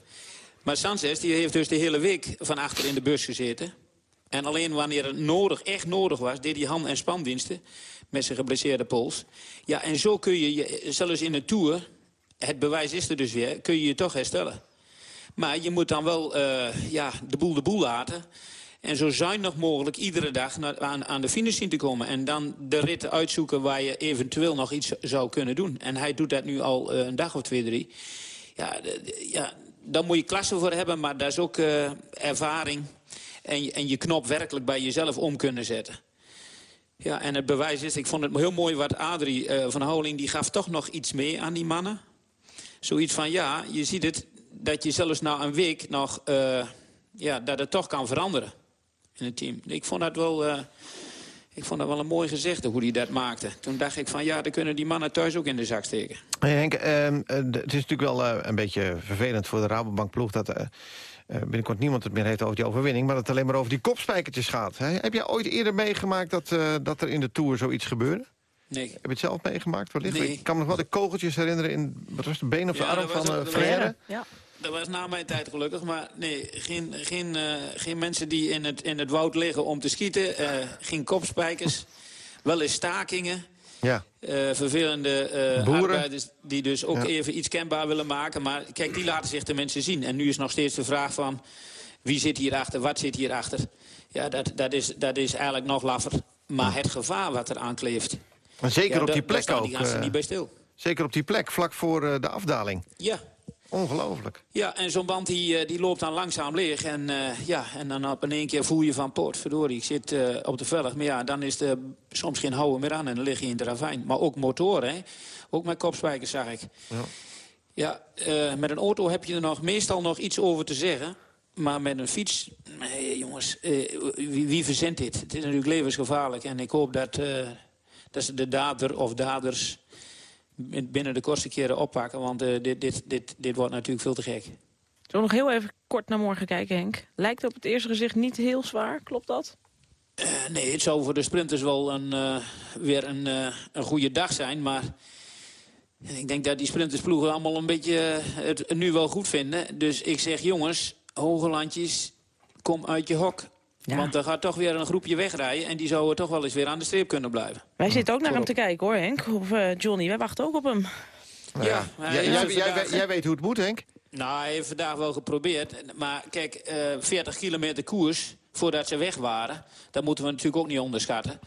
Maar Sanchez, die heeft dus de hele week van achter in de bus gezeten. En alleen wanneer het nodig, echt nodig was, deed hij hand- en spandiensten met zijn geblesseerde pols. Ja, en zo kun je, je zelfs in een Tour, het bewijs is er dus weer, kun je je toch herstellen. Maar je moet dan wel eh, ja, de boel de boel laten. En zo zuinig mogelijk iedere dag naar, aan, de finish zien te komen. En dan de ritten uitzoeken waar je eventueel nog iets zou kunnen doen. En hij doet dat nu al eh, een dag of twee, drie. Ja, ja, daar moet je klasse voor hebben, maar daar is ook eh, ervaring. En, je- en je knop werkelijk bij jezelf om kunnen zetten. Ja, en het bewijs is, ik vond het heel mooi wat Adrie eh, van Houweling... die gaf toch nog iets mee aan die mannen. Zoiets van, ja, je ziet het, dat je zelfs na een week nog... eh, ja, dat het toch kan veranderen in het team. Ik vond dat wel... eh, ik vond dat wel een mooi gezegde, hoe hij dat maakte. Toen dacht ik van, ja, dan kunnen die mannen thuis ook in de zak steken. Henk, ehm, eh, het is natuurlijk wel een beetje vervelend voor de Rabobank-ploeg... dat eh, eh, binnenkort niemand het meer heeft over die overwinning... maar dat het alleen maar over die kopspijkertjes gaat. Hè? Heb jij ooit eerder meegemaakt dat, eh, dat er in de Tour zoiets gebeurde? Nee. Heb je het zelf meegemaakt? Wellicht? Nee. Ik kan me nog wel de kogeltjes herinneren in wat was de been of de Ja, arm van eh dat Frère. was- Ja. dat was na mijn tijd gelukkig. Maar nee, geen, geen, eh, geen mensen die in het, in het woud liggen om te schieten. eh, geen kopspijkers. Wel eens stakingen. Ja. Eh, vervelende Boeren. arbeiders die dus ook Ja. even iets kenbaar willen maken. Maar kijk, die laten zich de mensen zien. En nu is nog steeds de vraag van... wie zit hierachter, wat zit hierachter? Ja, dat, dat, is, dat is eigenlijk nog laffer. Maar het gevaar wat er aankleeft... Maar zeker ja, op die plek ook. die gasten eh, niet bij stil. Zeker op die plek, vlak voor de afdaling. Ja. Ongelooflijk. Ja, en zo'n band die, eh, die loopt dan langzaam leeg. En, eh, ja, en dan op in één keer voel je van poort, verdorie, ik zit eh, op de velg. Maar ja, dan is er soms geen houden meer aan en dan lig je in de ravijn. Maar ook motoren, hè. Ook met kopspijkers, zag ik. Ja. Ja, met een auto heb je er nog meestal nog iets over te zeggen. Maar met een fiets, nee, jongens, wie, wie verzint dit? Het is natuurlijk levensgevaarlijk. En ik hoop dat, dat ze de dader of daders binnen de kortste keren oppakken. Want eh, dit, dit, dit, dit wordt natuurlijk veel te gek. Zullen we nog heel even kort naar morgen kijken, Henk? Lijkt op het eerste gezicht niet heel zwaar, klopt dat? Eh, nee, het zou voor de sprinters wel een, eh, weer een, een goede dag zijn. Maar ik denk dat die sprintersploegen allemaal een beetje het nu wel goed vinden. Dus ik zeg, jongens, hoge landjes, kom uit je hok. Want er gaat toch weer een groepje wegrijden... en die zouden toch wel eens weer aan de streep kunnen blijven. Wij zitten ook naar hem te kijken, hoor, Henk. Of eh, Johnny, wij wachten ook op hem. Ja, Jij, hij jij, jij, vandaag- weet- jij weet hoe het moet, Henk? Nou, hij heeft vandaag wel geprobeerd. Maar kijk, eh 40 kilometer koers voordat ze weg waren... dat moeten we natuurlijk ook niet onderschatten.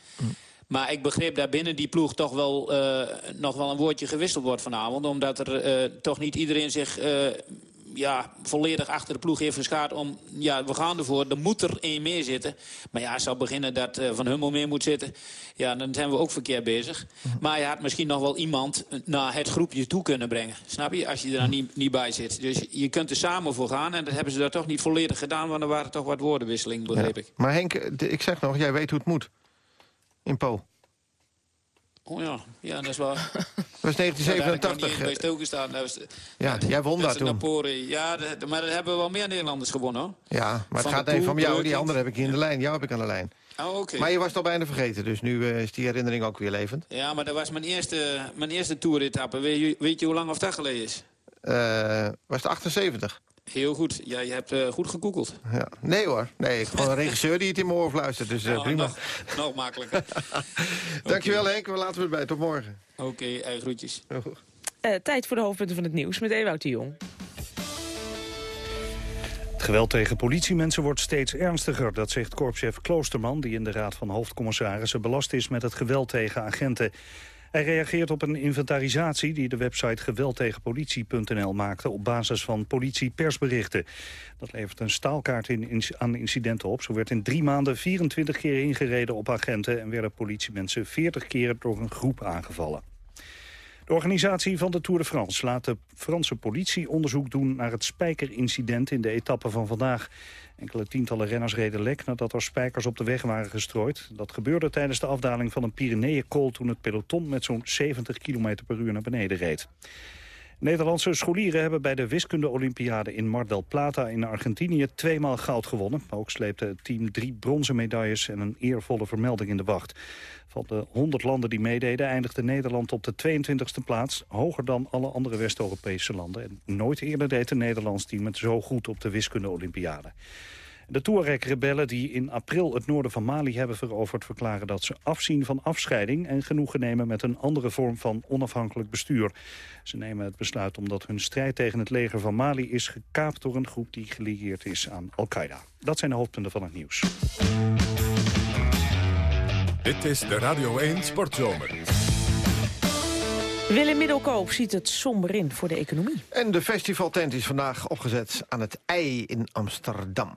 Maar ik begreep dat binnen die ploeg toch wel eh, nog wel een woordje gewisseld wordt vanavond. Omdat er eh, toch niet iedereen zich eh, ja, volledig achter de ploeg heeft geschaard om... ja, we gaan ervoor, er moet er één meer zitten. Maar ja, als zou beginnen dat eh, Van Hummel meer moet zitten... ja, dan zijn we ook verkeerd bezig. Maar je had misschien nog wel iemand naar het groepje toe kunnen brengen. Snap je? Als je er dan niet, niet bij zit. Dus je kunt er samen voor gaan. En dat hebben ze daar toch niet volledig gedaan... want er waren toch wat woordenwisselingen, begreep ik. Maar Henk, eh, ik zeg nog, jij weet hoe het moet. In Po. Oh ja, ja, dat is waar. [laughs] Dat was Daar had ik nog 1987. niet eens bij stilgestaan. Was- Ja, jij won dat daar toen. Ja, maar dat hebben wel meer Nederlanders gewonnen, hoor. Ja, maar het Van gaat even om jou. Die andere heb ik hier in de lijn. Jou heb ik aan de lijn. Oh, oké. Maar je was het al bijna vergeten, dus nu eh, is die herinnering ook weer levend. Ja, maar dat was mijn eerste, mijn eerste toeretappe. Weet je, weet je hoe lang of dat geleden is? Eh, was het 78? Heel goed. Ja, je hebt eh, goed gegoogeld. Ja. Nee hoor, nee, ik gewoon een regisseur die het in mijn oor fluistert, dus Nou, prima. Nog, nog makkelijker. [laughs] Dankjewel Henk, we laten we het bij. Tot morgen. Oké, okay, groetjes. Eh, tijd voor de hoofdpunten van het nieuws met Ewout de Jong. Het geweld tegen politiemensen wordt steeds ernstiger. Dat zegt korpschef Kloosterman, die in de Raad van Hoofdcommissarissen belast is met het geweld tegen agenten. Hij reageert op een inventarisatie die de website geweldtegenpolitie.nl maakte op basis van politiepersberichten. Dat levert een staalkaart in, aan incidenten op. Zo werd in drie maanden 24 keer ingereden op agenten en werden politiemensen 40 keer door een groep aangevallen. De organisatie van de Tour de France laat de Franse politie onderzoek doen naar het spijkerincident in de etappe van vandaag. Enkele tientallen renners reden lek nadat er spijkers op de weg waren gestrooid. Dat gebeurde tijdens de afdaling van een Pyreneeënkool toen het peloton met zo'n 70 km per uur naar beneden reed. Nederlandse scholieren hebben bij de wiskunde-olympiade in Mar del Plata in Argentinië tweemaal goud gewonnen. Ook sleepte het team drie bronzen medailles en een eervolle vermelding in de wacht. Van de 100 landen die meededen eindigde Nederland op de 22e plaats, hoger dan alle andere West-Europese landen. En nooit eerder deed een Nederlands team het zo goed op de wiskunde-olympiade. De Touareg-rebellen die in april het noorden van Mali hebben veroverd... verklaren dat ze afzien van afscheiding en genoegen nemen met een andere vorm van onafhankelijk bestuur. Ze nemen het besluit omdat hun strijd tegen het leger van Mali is gekaapt door een groep die gelieerd is aan Al-Qaeda. Dat zijn de hoofdpunten van het nieuws. Dit is de Radio 1 Sportzomer. Willem Middelkoop ziet het somber in voor de economie. En de festivaltent is vandaag opgezet aan het IJ in Amsterdam.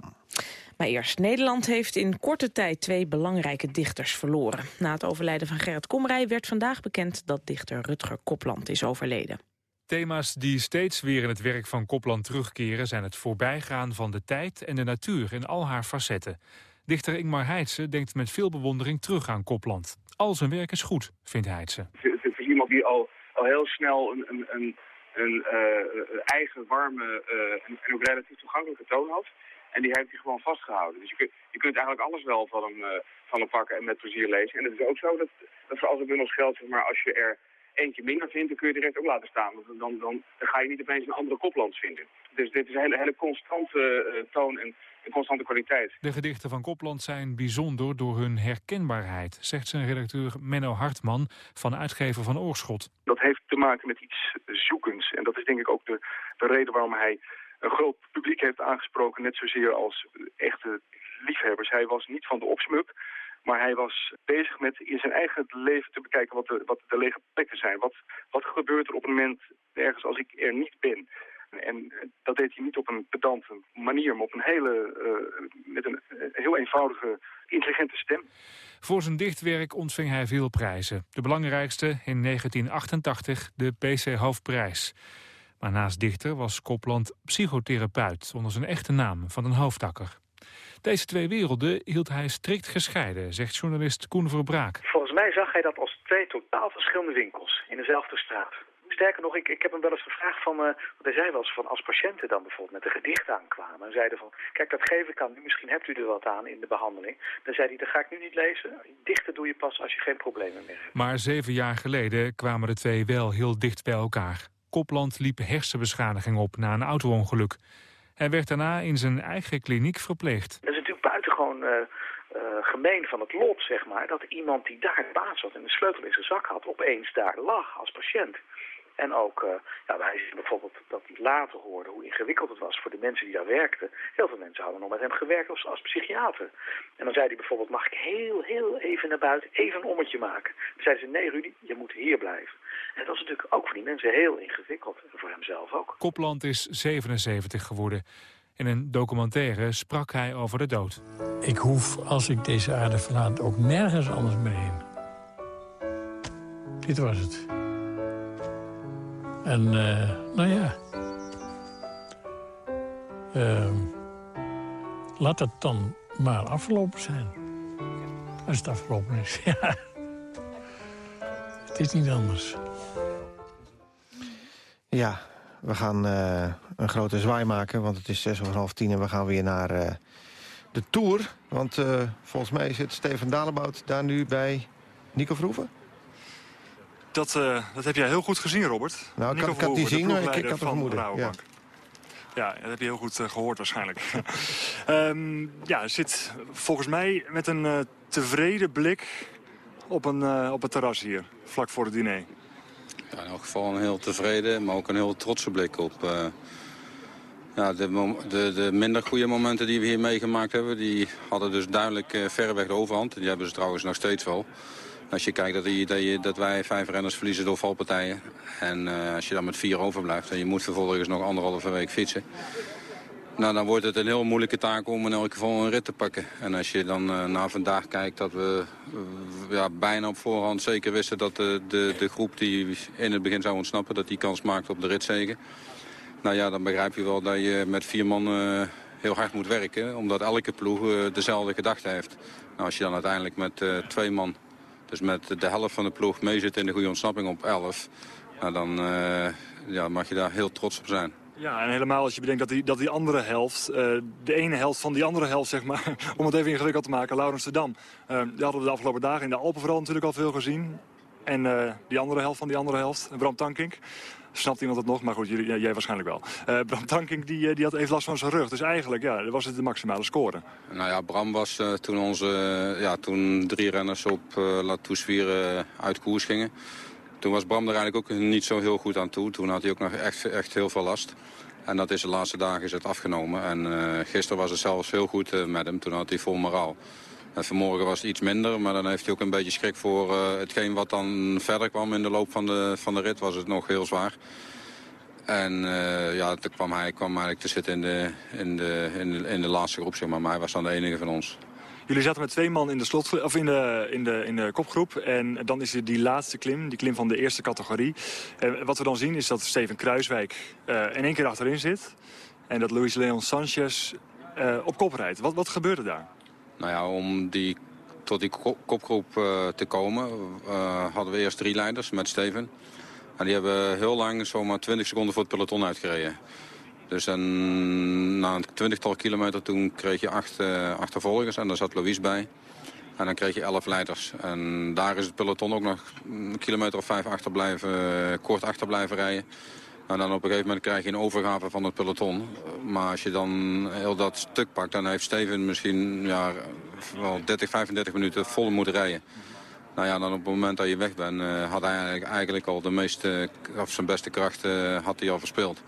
Maar eerst, Nederland heeft in korte tijd twee belangrijke dichters verloren. Na het overlijden van Gerrit Komrij werd vandaag bekend dat dichter Rutger Kopland is overleden. Thema's die steeds weer in het werk van Kopland terugkeren... zijn het voorbijgaan van de tijd en de natuur in al haar facetten. Dichter Ingmar Heitse denkt met veel bewondering terug aan Kopland. Al zijn werk is goed, vindt Heitse. Het is iemand die al, al heel snel een, een, een, een eh, eigen, warme eh, en, en ook relatief toegankelijke toon had. En die heeft hij gewoon vastgehouden. Dus je, kunt je kunt eigenlijk alles wel van hem, eh, van hem pakken en met plezier lezen. En het is ook zo dat, dat voor alle bundels geldt, zeg maar, als je er eentje minder vindt, dan kun je de rest ook laten staan. Want dan, dan, dan ga je niet opeens een andere kopland vinden. Dus dit is een hele, hele constante eh, toon en een constante kwaliteit. De gedichten van Kopland zijn bijzonder door hun herkenbaarheid, zegt zijn redacteur Menno Hartman van uitgever van Oorschot. Dat heeft te maken met iets zoekends. En dat is denk ik ook de, de reden waarom hij een groot publiek heeft aangesproken. Net zozeer als echte liefhebbers. Hij was niet van de opsmuk. Maar hij was bezig met in zijn eigen leven te bekijken wat de, lege plekken zijn. Wat, wat gebeurt er op een moment ergens als ik er niet ben? En dat deed hij niet op een pedante manier, maar op een hele, uh, met een uh, heel eenvoudige, intelligente stem. Voor zijn dichtwerk ontving hij veel prijzen. De belangrijkste in 1988 de PC Hoofdprijs. Maar naast dichter was Kopland psychotherapeut onder zijn echte naam van een hoofdakker. Deze twee werelden hield hij strikt gescheiden, zegt journalist Koen Verbraak. Volgens mij zag hij dat als twee totaal verschillende winkels in dezelfde straat. Sterker nog, ik, ik heb hem wel eens gevraagd van, uh, wat hij zei wel eens van als patiënten dan bijvoorbeeld met een gedicht aankwamen. En zeiden van, kijk dat geef ik aan nu, misschien hebt u er wat aan in de behandeling. Dan zei hij, dat ga ik nu niet lezen. Dichten doe je pas als je geen problemen meer hebt. Maar zeven jaar geleden kwamen de twee wel heel dicht bij elkaar. Kopland liep hersenbeschadiging op na een auto-ongeluk. Hij werd daarna in zijn eigen kliniek verpleegd. Dat is natuurlijk buitengewoon uh, uh, gemeen van het lot, zeg maar... dat iemand die daar baas had en de sleutel in zijn zak had... opeens daar lag als patiënt. En ook, uh, ja, wij zien bijvoorbeeld dat hij later hoorde hoe ingewikkeld het was voor de mensen die daar werkten. Heel veel mensen hadden nog met hem gewerkt als, als psychiater. En dan zei hij bijvoorbeeld, mag ik heel, heel even naar buiten, even een ommetje maken? Dan zeiden ze, nee Rudy, je moet hier blijven. En dat is natuurlijk ook voor die mensen heel ingewikkeld. En voor hemzelf ook. Kopland is 77 geworden. In een documentaire sprak hij over de dood. Ik hoef, als ik deze aarde verlaat, ook nergens anders meer heen. Dit was het. En, uh, nou ja... Uh, laat het dan maar afgelopen zijn. Als het afgelopen is, [laughs] ja. Het is niet anders. Ja, we gaan uh, een grote zwaai maken, want het is zes over half tien... en we gaan weer naar uh, de Tour. Want volgens mij zit Steven Dalebout daar nu bij Nico Verhoeven. Dat, dat heb jij heel goed gezien, Robert. Nou, Nico ik had die zien, maar ik, ik had het vermoeden. Ja. ja, dat heb je heel goed gehoord waarschijnlijk. um, [laughs] ja, zit volgens mij met een tevreden blik op, een, op het terras hier, vlak voor het diner. Ja, in elk geval een heel tevreden, maar ook een heel trotse blik op... Uh, ja, de, de, de, minder goede momenten die we hier meegemaakt hebben... die hadden dus duidelijk uh, verreweg de overhand. Die hebben ze trouwens nog steeds wel. Als je kijkt dat, je, dat wij vijf renners verliezen door valpartijen... en uh, als je dan met vier overblijft en je moet vervolgens nog anderhalve week fietsen... Nou, dan wordt het een heel moeilijke taak om in elk geval een rit te pakken. En als je dan uh, naar vandaag kijkt dat we uh, ja, bijna op voorhand zeker wisten... dat de, de, de groep die in het begin zou ontsnappen, dat die kans maakt op de ritzegen. Nou ja, dan begrijp je wel dat je met vier man heel hard moet werken. Omdat elke ploeg dezelfde gedachte heeft. Nou, als je dan uiteindelijk met twee man, dus met de helft van de ploeg... mee zit in de goede ontsnapping op 11... Nou, dan ja, mag je daar heel trots op zijn. Ja, en helemaal als je bedenkt dat die, dat die andere helft, uh, de ene helft van die andere helft, zeg maar, [laughs] om het even ingewikkeld te maken, Laurens de Dam. Uh, die hadden we de afgelopen dagen in de Alpen vooral natuurlijk al veel gezien. En die andere helft van die andere helft, Bram Tankink. Snapt iemand het nog? Maar goed, jullie, jij waarschijnlijk wel. Bram Tankink die, die had even last van zijn rug. Dus eigenlijk ja, was het de maximale score. Nou ja, Bram was toen, onze, ja, toen drie renners op La Toussuire uit koers gingen. Toen was Bram er eigenlijk ook niet zo heel goed aan toe. Toen had hij ook nog echt, echt heel veel last. En dat is de laatste dagen is het afgenomen. En uh, gisteren was het zelfs heel goed uh, met hem. Toen had hij vol moraal. En vanmorgen was het iets minder. Maar dan heeft hij ook een beetje schrik voor uh, hetgeen wat dan verder kwam in de loop van de, van de rit. Was het nog heel zwaar. En ja, toen kwam hij kwam eigenlijk te zitten in de, in de, in de, in de laatste groep. Zeg maar. maar hij was dan de enige van ons. Jullie zaten met twee man in de, slot, of in de, in de, in de kopgroep. En dan is er die laatste klim, die klim van de eerste categorie. En wat we dan zien is dat Steven Kruiswijk uh, in één keer achterin zit. En dat Luis Leon Sanchez op kop rijdt. Wat, wat gebeurde daar? Nou ja, om die, tot die kopgroep uh, te komen hadden we eerst drie leiders met Steven. En die hebben heel lang zomaar 20 seconden voor het peloton uitgereden. Dus en, na een twintigtal kilometer toen kreeg je acht uh, achtervolgers en daar zat Louise bij. En dan kreeg je 11 leiders. En daar is het peloton ook nog een kilometer of vijf achter blijven, eh, kort achter blijven rijden. En dan op een gegeven moment krijg je een overgave van het peloton. Maar als je dan heel dat stuk pakt, dan heeft Steven misschien ja, wel 30, 35 minuten vol moeten rijden. Nou ja, dan op het moment dat je weg bent, eh, had hij eigenlijk, eigenlijk al de meeste, of zijn beste krachten had hij al verspeeld.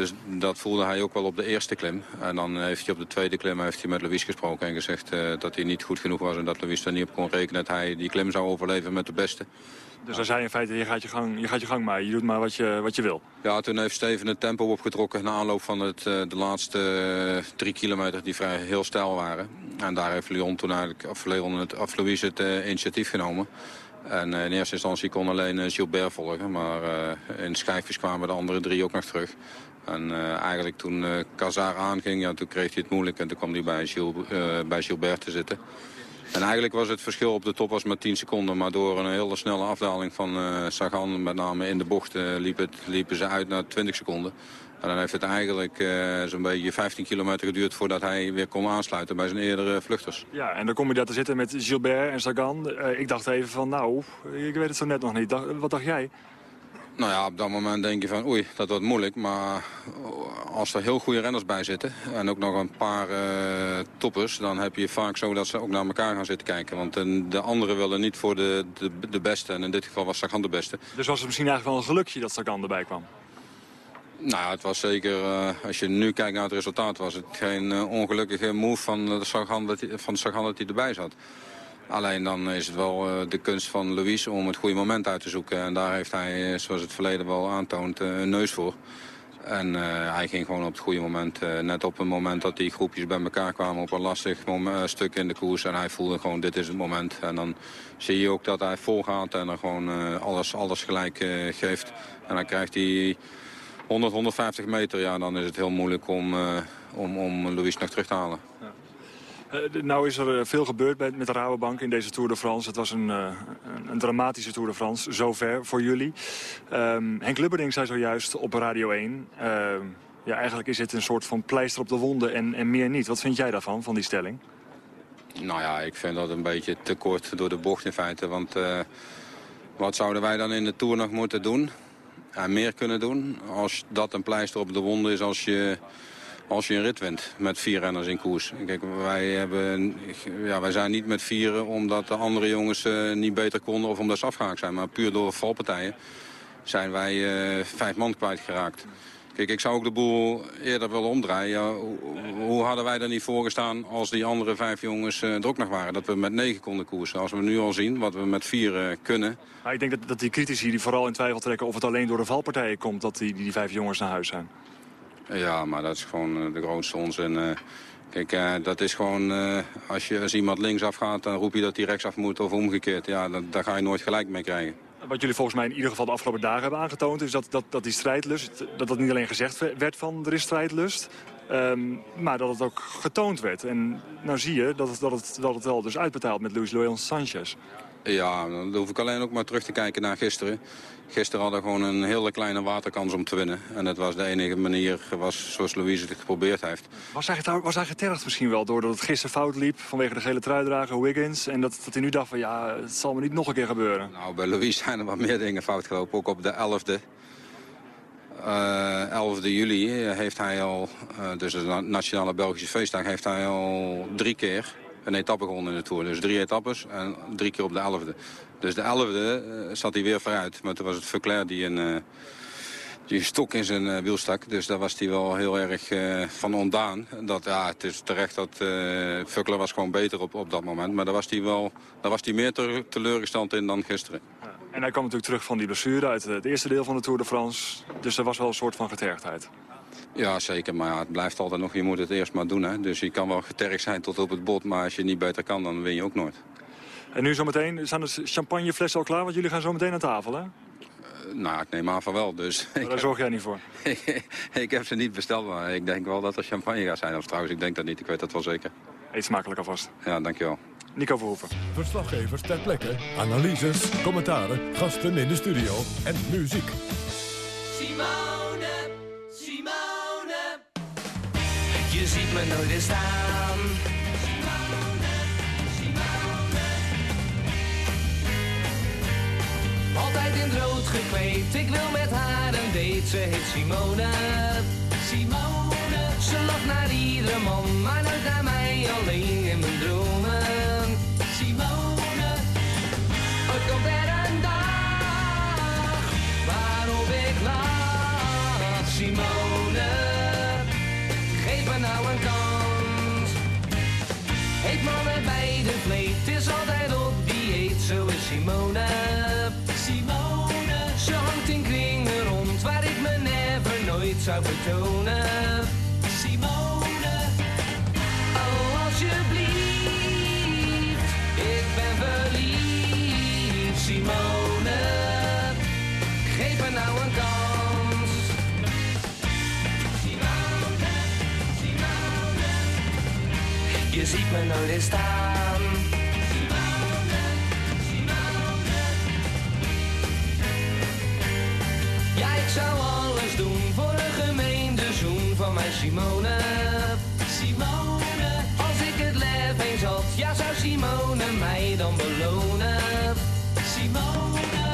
Dus dat voelde hij ook wel op de eerste klim. En dan heeft hij op de tweede klim heeft hij met Louis gesproken en gezegd eh, dat hij niet goed genoeg was. En dat Louis er niet op kon rekenen dat hij die klim zou overleven met de beste. Dus hij zei in feite, je gaat je gang, je gaat je gang maar. Je doet maar wat je, wat je wil. Ja, toen heeft Steven het tempo opgetrokken na aanloop van het, eh, de laatste eh, drie kilometer die vrij heel stijl waren. En daar heeft Leon toen eigenlijk, of, Leon het, of Louis het initiatief genomen. En in eerste instantie kon alleen Gilbert volgen. Maar in schijfjes kwamen de andere drie ook nog terug. En eh, eigenlijk toen Kazar aanging, ja, toen kreeg hij het moeilijk. En toen kwam hij bij, eh, bij Gilbert te zitten. En eigenlijk was het verschil op de top was maar 10 seconden. Maar door een hele snelle afdaling van Sagan, met name in de bocht, liep het, liepen ze uit naar 20 seconden. En dan heeft het eigenlijk zo'n beetje 15 kilometer geduurd voordat hij weer kon aansluiten bij zijn eerdere vluchters. Ja, en dan kom je daar te zitten met Gilbert en Sagan. Ik dacht even van, nou, ik weet het zo net nog niet. Wat dacht jij? Nou ja, op dat moment denk je van oei, dat wordt moeilijk. Maar als er heel goede renners bij zitten en ook nog een paar eh, toppers... dan heb je vaak zo dat ze ook naar elkaar gaan zitten kijken. Want eh, de anderen willen niet voor de, de, de beste. En in dit geval was Sagan de beste. Dus was het misschien eigenlijk wel een gelukje dat Sagan erbij kwam? Nou, ja, het was zeker, eh, als je nu kijkt naar het resultaat... was het geen ongelukkige move van, de Sagan dat hij, van Sagan dat hij erbij zat. Alleen dan is het wel eh, de kunst van Louis om het goede moment uit te zoeken. En daar heeft hij, eh, zoals het verleden wel aantoont, eh, een neus voor. En hij ging gewoon op het goede moment. net op het moment dat die groepjes bij elkaar kwamen op een lastig mom- eh, stuk in de koers. En hij voelde gewoon, dit is het moment. En dan zie je ook dat hij volgaat en er gewoon alles, alles gelijk geeft. En dan krijgt hij 100, 150 meter. Ja, dan is het heel moeilijk om, om, om nog terug te halen. De- nou is er eh, veel gebeurd met, met de Rabobank in deze Tour de France. Het was een, eh, een, dramatische Tour de France, zover voor jullie. Ehm, Henk Lubberding zei zojuist op Radio 1... ehm, ja, eigenlijk is het een soort van pleister op de wonden en, en meer niet. Wat vind jij daarvan, van die stelling? Nou ja, ik vind dat een beetje te kort door de bocht in feite. Want eh, wat zouden wij dan in de Tour nog moeten doen? En meer kunnen doen als dat een pleister op de wonden is als je, als je een rit wint met vier renners in koers. Kijk, wij, hebben, ja, wij zijn niet met vieren omdat de andere jongens eh, niet beter konden of omdat ze afgehaakt zijn. Maar puur door valpartijen zijn wij eh, vijf man kwijtgeraakt. Kijk, ik zou ook de boel eerder willen omdraaien. Hoe, hadden wij er niet voor gestaan als die andere vijf jongens eh, er ook nog waren? Dat we met negen konden koersen. Als we nu al zien wat we met vier kunnen. Maar ik denk dat, dat die critici die vooral in twijfel trekken... of het alleen door de valpartijen komt dat die, die vijf jongens naar huis zijn. Ja, maar dat is gewoon eh, de grootste onzin. eh. Kijk, eh, dat is gewoon... als, je, als iemand linksaf gaat, dan roep je dat hij rechtsaf moet of omgekeerd. Ja, daar ga je nooit gelijk mee krijgen. Wat jullie volgens mij in ieder geval de afgelopen dagen hebben aangetoond... is dat, dat, dat die strijdlust, dat dat niet alleen gezegd werd van er is strijdlust... ehm, maar dat het ook getoond werd. En nou zie je dat het, dat het, dat het wel dus uitbetaalt met Luis Leon Sanchez. Ja, dan hoef ik alleen ook maar terug te kijken naar gisteren. Gisteren hadden we gewoon een hele kleine waterkans om te winnen. En dat was de enige manier was zoals Louise het geprobeerd heeft. Was hij, was hij getergd misschien wel doordat het gisteren fout liep... vanwege de gele truidrager Wiggins... en dat, dat hij nu dacht van ja, het zal me niet nog een keer gebeuren. Nou, bij Louise zijn er wat meer dingen fout gelopen. Ook op de 11e. eh 11e juli heeft hij al, eh, dus de na- Nationale Belgische Feestdag, heeft hij al drie keer een etappe gewonnen in de Tour. Dus drie etappes en drie keer op de 11e. Dus de 11e eh, zat hij weer vooruit. Maar toen was het Verclair die een, eh, die stok in zijn eh, wiel stak. Dus daar was hij wel heel erg van ontdaan. Dat, ja, het is terecht dat Verclair was gewoon beter op, op dat moment. Maar daar was hij, wel, daar was hij meer te- teleurgesteld in dan gisteren. En hij kwam natuurlijk terug van die blessure uit het eerste deel van de Tour de France. Dus er was wel een soort van getergdheid. Ja, zeker. Maar ja, het blijft altijd nog, je moet het eerst maar doen. Hè? Dus je kan wel getergd zijn tot op het bot, maar als je niet beter kan, dan win je ook nooit. En nu zometeen, zijn de champagneflessen al klaar? Want jullie gaan zo meteen aan tafel, hè? Eh, nou, ik neem aan van wel. Dus [laughs] Maar daar zorg jij niet voor. [laughs] ik heb ze niet besteld, maar ik denk wel dat er champagne gaat zijn. Of trouwens, ik denk dat niet. Ik weet dat wel zeker. Eet smakelijk alvast. Ja, dankjewel. Nico Verhoeven. Verslaggevers ter plekke, analyses, commentaren, gasten in de studio en muziek. ziet me nooit weer staan. Simone, Simone. Altijd in het rood gekleed, ik wil met haar een date, ze heet Simone. Simone. Ze lacht naar iedere man, maar nooit naar mij alleen Simone. Ze hangt in kringen rond, waar ik me never nooit zou vertonen. Simone. Oh, alsjeblieft, ik ben verliefd. Simone, geef me nou een kans. Simone, Simone. Je ziet me nooit staan. Simone. Simone. Als ik het lef eens had, ja, zou Simone mij dan belonen. Simone.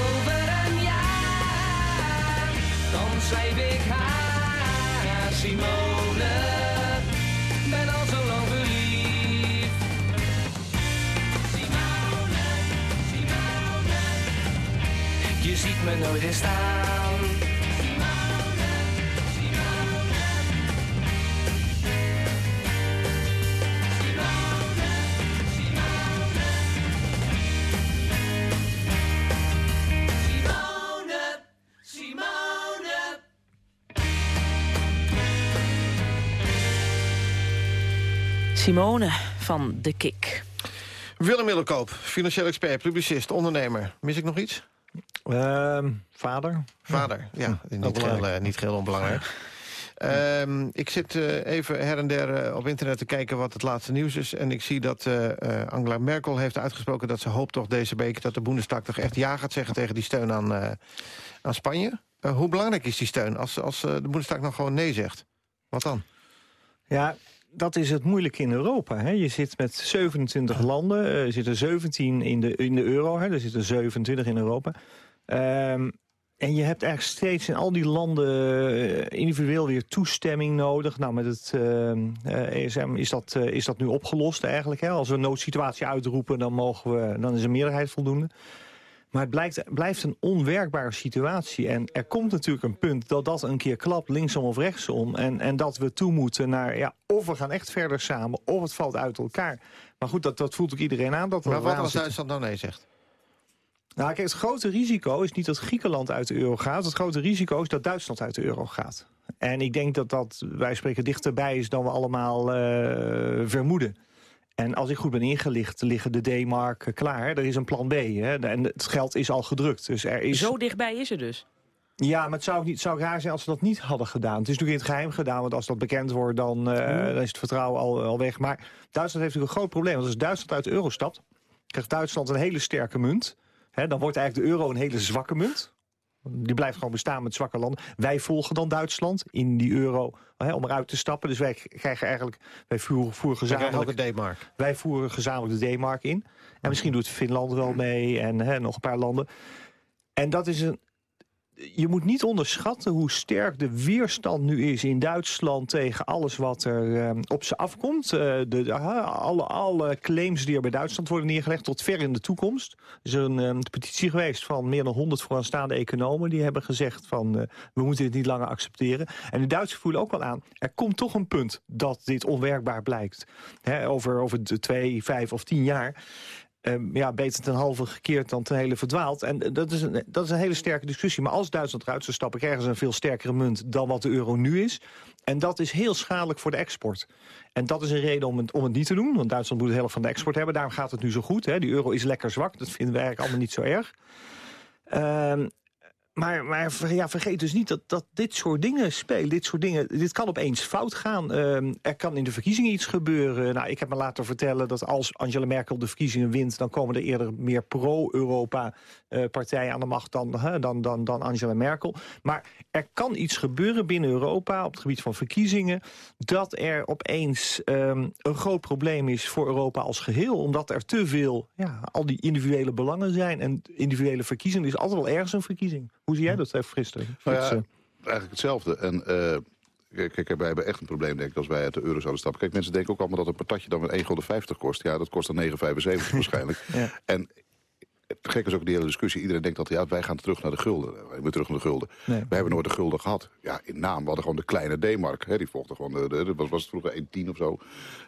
Over een jaar, dan schrijf ik haar. Simone, ben al zo lang verliefd. Simone, Simone. Je ziet me nooit eens staan. Simone van de Kik. Willem Middelkoop, financieel expert, publicist, ondernemer. Mis ik nog iets? Ehm, vader. Vader, ja. Hm, Niet, heel, eh, niet heel onbelangrijk. Ehm, ik zit eh, even her en der eh, op internet te kijken wat het laatste nieuws is. En ik zie dat eh, eh, Angela Merkel heeft uitgesproken dat ze hoopt toch deze week... dat de Bundestag toch echt ja gaat zeggen tegen die steun aan, eh, aan Spanje. Eh, hoe belangrijk is die steun als, als de Bundestag nog gewoon nee zegt? Wat dan? Ja, dat is het moeilijke in Europa. Hè. Je zit met 27 landen, eh, er zitten 17 in de, in de euro, hè. er zitten 27 in Europa. Ehm, en je hebt eigenlijk steeds in al die landen eh, individueel weer toestemming nodig. Nou, met het ehm, eh, ESM is dat, is dat nu opgelost eigenlijk. Hè. Als we een noodsituatie uitroepen, dan, mogen we, dan is een meerderheid voldoende. Maar het blijkt, blijft een onwerkbare situatie. En er komt natuurlijk een punt dat dat een keer klapt, linksom of rechtsom. En, en dat we toe moeten naar, ja, of we gaan echt verder samen, of het valt uit elkaar. Maar goed, dat, dat voelt ook iedereen aan. Dat we Maar wat als. Duitsland nou nee zegt? Nou, kijk, het grote risico is niet dat Griekenland uit de euro gaat. Het grote risico is dat Duitsland uit de euro gaat. En ik denk dat dat, wij spreken, dichterbij is dan we allemaal eh, vermoeden. En als ik goed ben ingelicht, liggen de D-mark eh, klaar. Er is een plan B. Hè? En het geld is al gedrukt. Dus er is... Zo dichtbij is het dus. Ja, maar het zou, niet, het zou raar zijn als ze dat niet hadden gedaan. Het is natuurlijk in het geheim gedaan, want als dat bekend wordt... dan, eh, dan is het vertrouwen al, al weg. Maar Duitsland heeft natuurlijk een groot probleem. Want als Duitsland uit de euro stapt, krijgt Duitsland een hele sterke munt. Hè, dan wordt eigenlijk de euro een hele zwakke munt. Die blijft gewoon bestaan met zwakke landen. Wij volgen dan Duitsland in die euro hè, om eruit te stappen. Dus wij krijgen eigenlijk, wij voeren, gezamenlijk... de D-mark. Wij voeren gezamenlijk de D-mark in. En misschien doet Finland wel mee en hè, nog een paar landen. En dat is een. Je moet niet onderschatten hoe sterk de weerstand nu is in Duitsland tegen alles wat er eh, op ze afkomt. Eh, de, alle, alle claims die er bij Duitsland worden neergelegd tot ver in de toekomst. Er is een eh, petitie geweest van meer dan 100 vooraanstaande economen die hebben gezegd van eh, we moeten dit niet langer accepteren. En de Duitsers voelen ook wel aan, er komt toch een punt dat dit onwerkbaar blijkt. Hè, over, over de twee, vijf of tien jaar. Ehm, ja, beter ten halve gekeerd dan ten hele verdwaald. En eh, dat is, een, dat is een hele sterke discussie. Maar als Duitsland eruit zou stappen, krijgen ze een veel sterkere munt dan wat de euro nu is. En dat is heel schadelijk voor de export. En dat is een reden om het, om het niet te doen. Want Duitsland moet de helft van de export hebben. Daarom gaat het nu zo goed. Hè. Die euro is lekker zwak. Dat vinden we eigenlijk allemaal niet zo erg. Ehm, maar, maar ja, vergeet dus niet dat, dat dit soort dingen spelen. Dit soort dingen, dit kan opeens fout gaan. Ehm, er kan in de verkiezingen iets gebeuren. Nou, ik heb me laten vertellen dat als Angela Merkel de verkiezingen wint... dan komen er eerder meer pro-Europa eh, partijen aan de macht dan, hè, dan, dan, dan Angela Merkel. Maar er kan iets gebeuren binnen Europa op het gebied van verkiezingen... dat er opeens ehm, een groot probleem is voor Europa als geheel. Omdat er te veel, ja, al die individuele belangen zijn. En individuele verkiezingen is altijd wel ergens een verkiezing. Hoe zie jij dat, even Frits? Nou ja, eh, eigenlijk hetzelfde. En eh, kijk, wij hebben echt een probleem, denk ik, als wij uit de euro zouden stappen. Kijk, mensen denken ook allemaal dat een patatje dan met 1,50 kost. Ja, dat kost dan 9,75 [laughs] waarschijnlijk. En het gekke is ook die hele discussie. Iedereen denkt dat ja, wij gaan terug naar de gulden. Wij moeten terug naar de gulden. Nee. We hebben nooit de gulden gehad. Ja, in naam. We hadden gewoon de kleine D-mark. Die volgde gewoon, de, de, de- was, was het vroeger 1,10 of zo,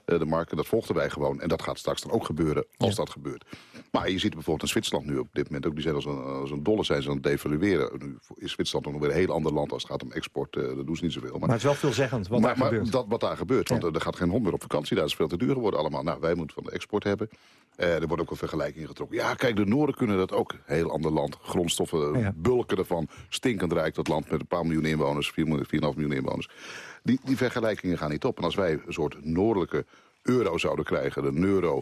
eh, de mark. En dat volgden wij gewoon. En dat gaat straks dan ook gebeuren, als dat gebeurt. Maar je ziet bijvoorbeeld in Zwitserland nu op dit moment ook. Die zijn als een, als een dolle zijn ze aan het devalueren. Nu is Zwitserland nog weer een heel ander land als het gaat om export. eh, dat doen ze niet zoveel. maar het is wel veelzeggend wat maar, daar maar gebeurt. Dat, wat daar gebeurt. Want er gaat geen hond meer op vakantie. Daar is veel te duur geworden allemaal. Nou, wij moeten van de export hebben. Eh, er wordt ook een vergelijking getrokken. Ja, kijk, de Noorden kunnen dat ook. Heel ander land. Grondstoffen, Ja. bulken ervan. Stinkend rijk dat land met een paar miljoen inwoners. 4 miljoen, 4,5 miljoen inwoners. Die, die vergelijkingen gaan niet op. En als wij een soort noordelijke euro zouden krijgen. De euro,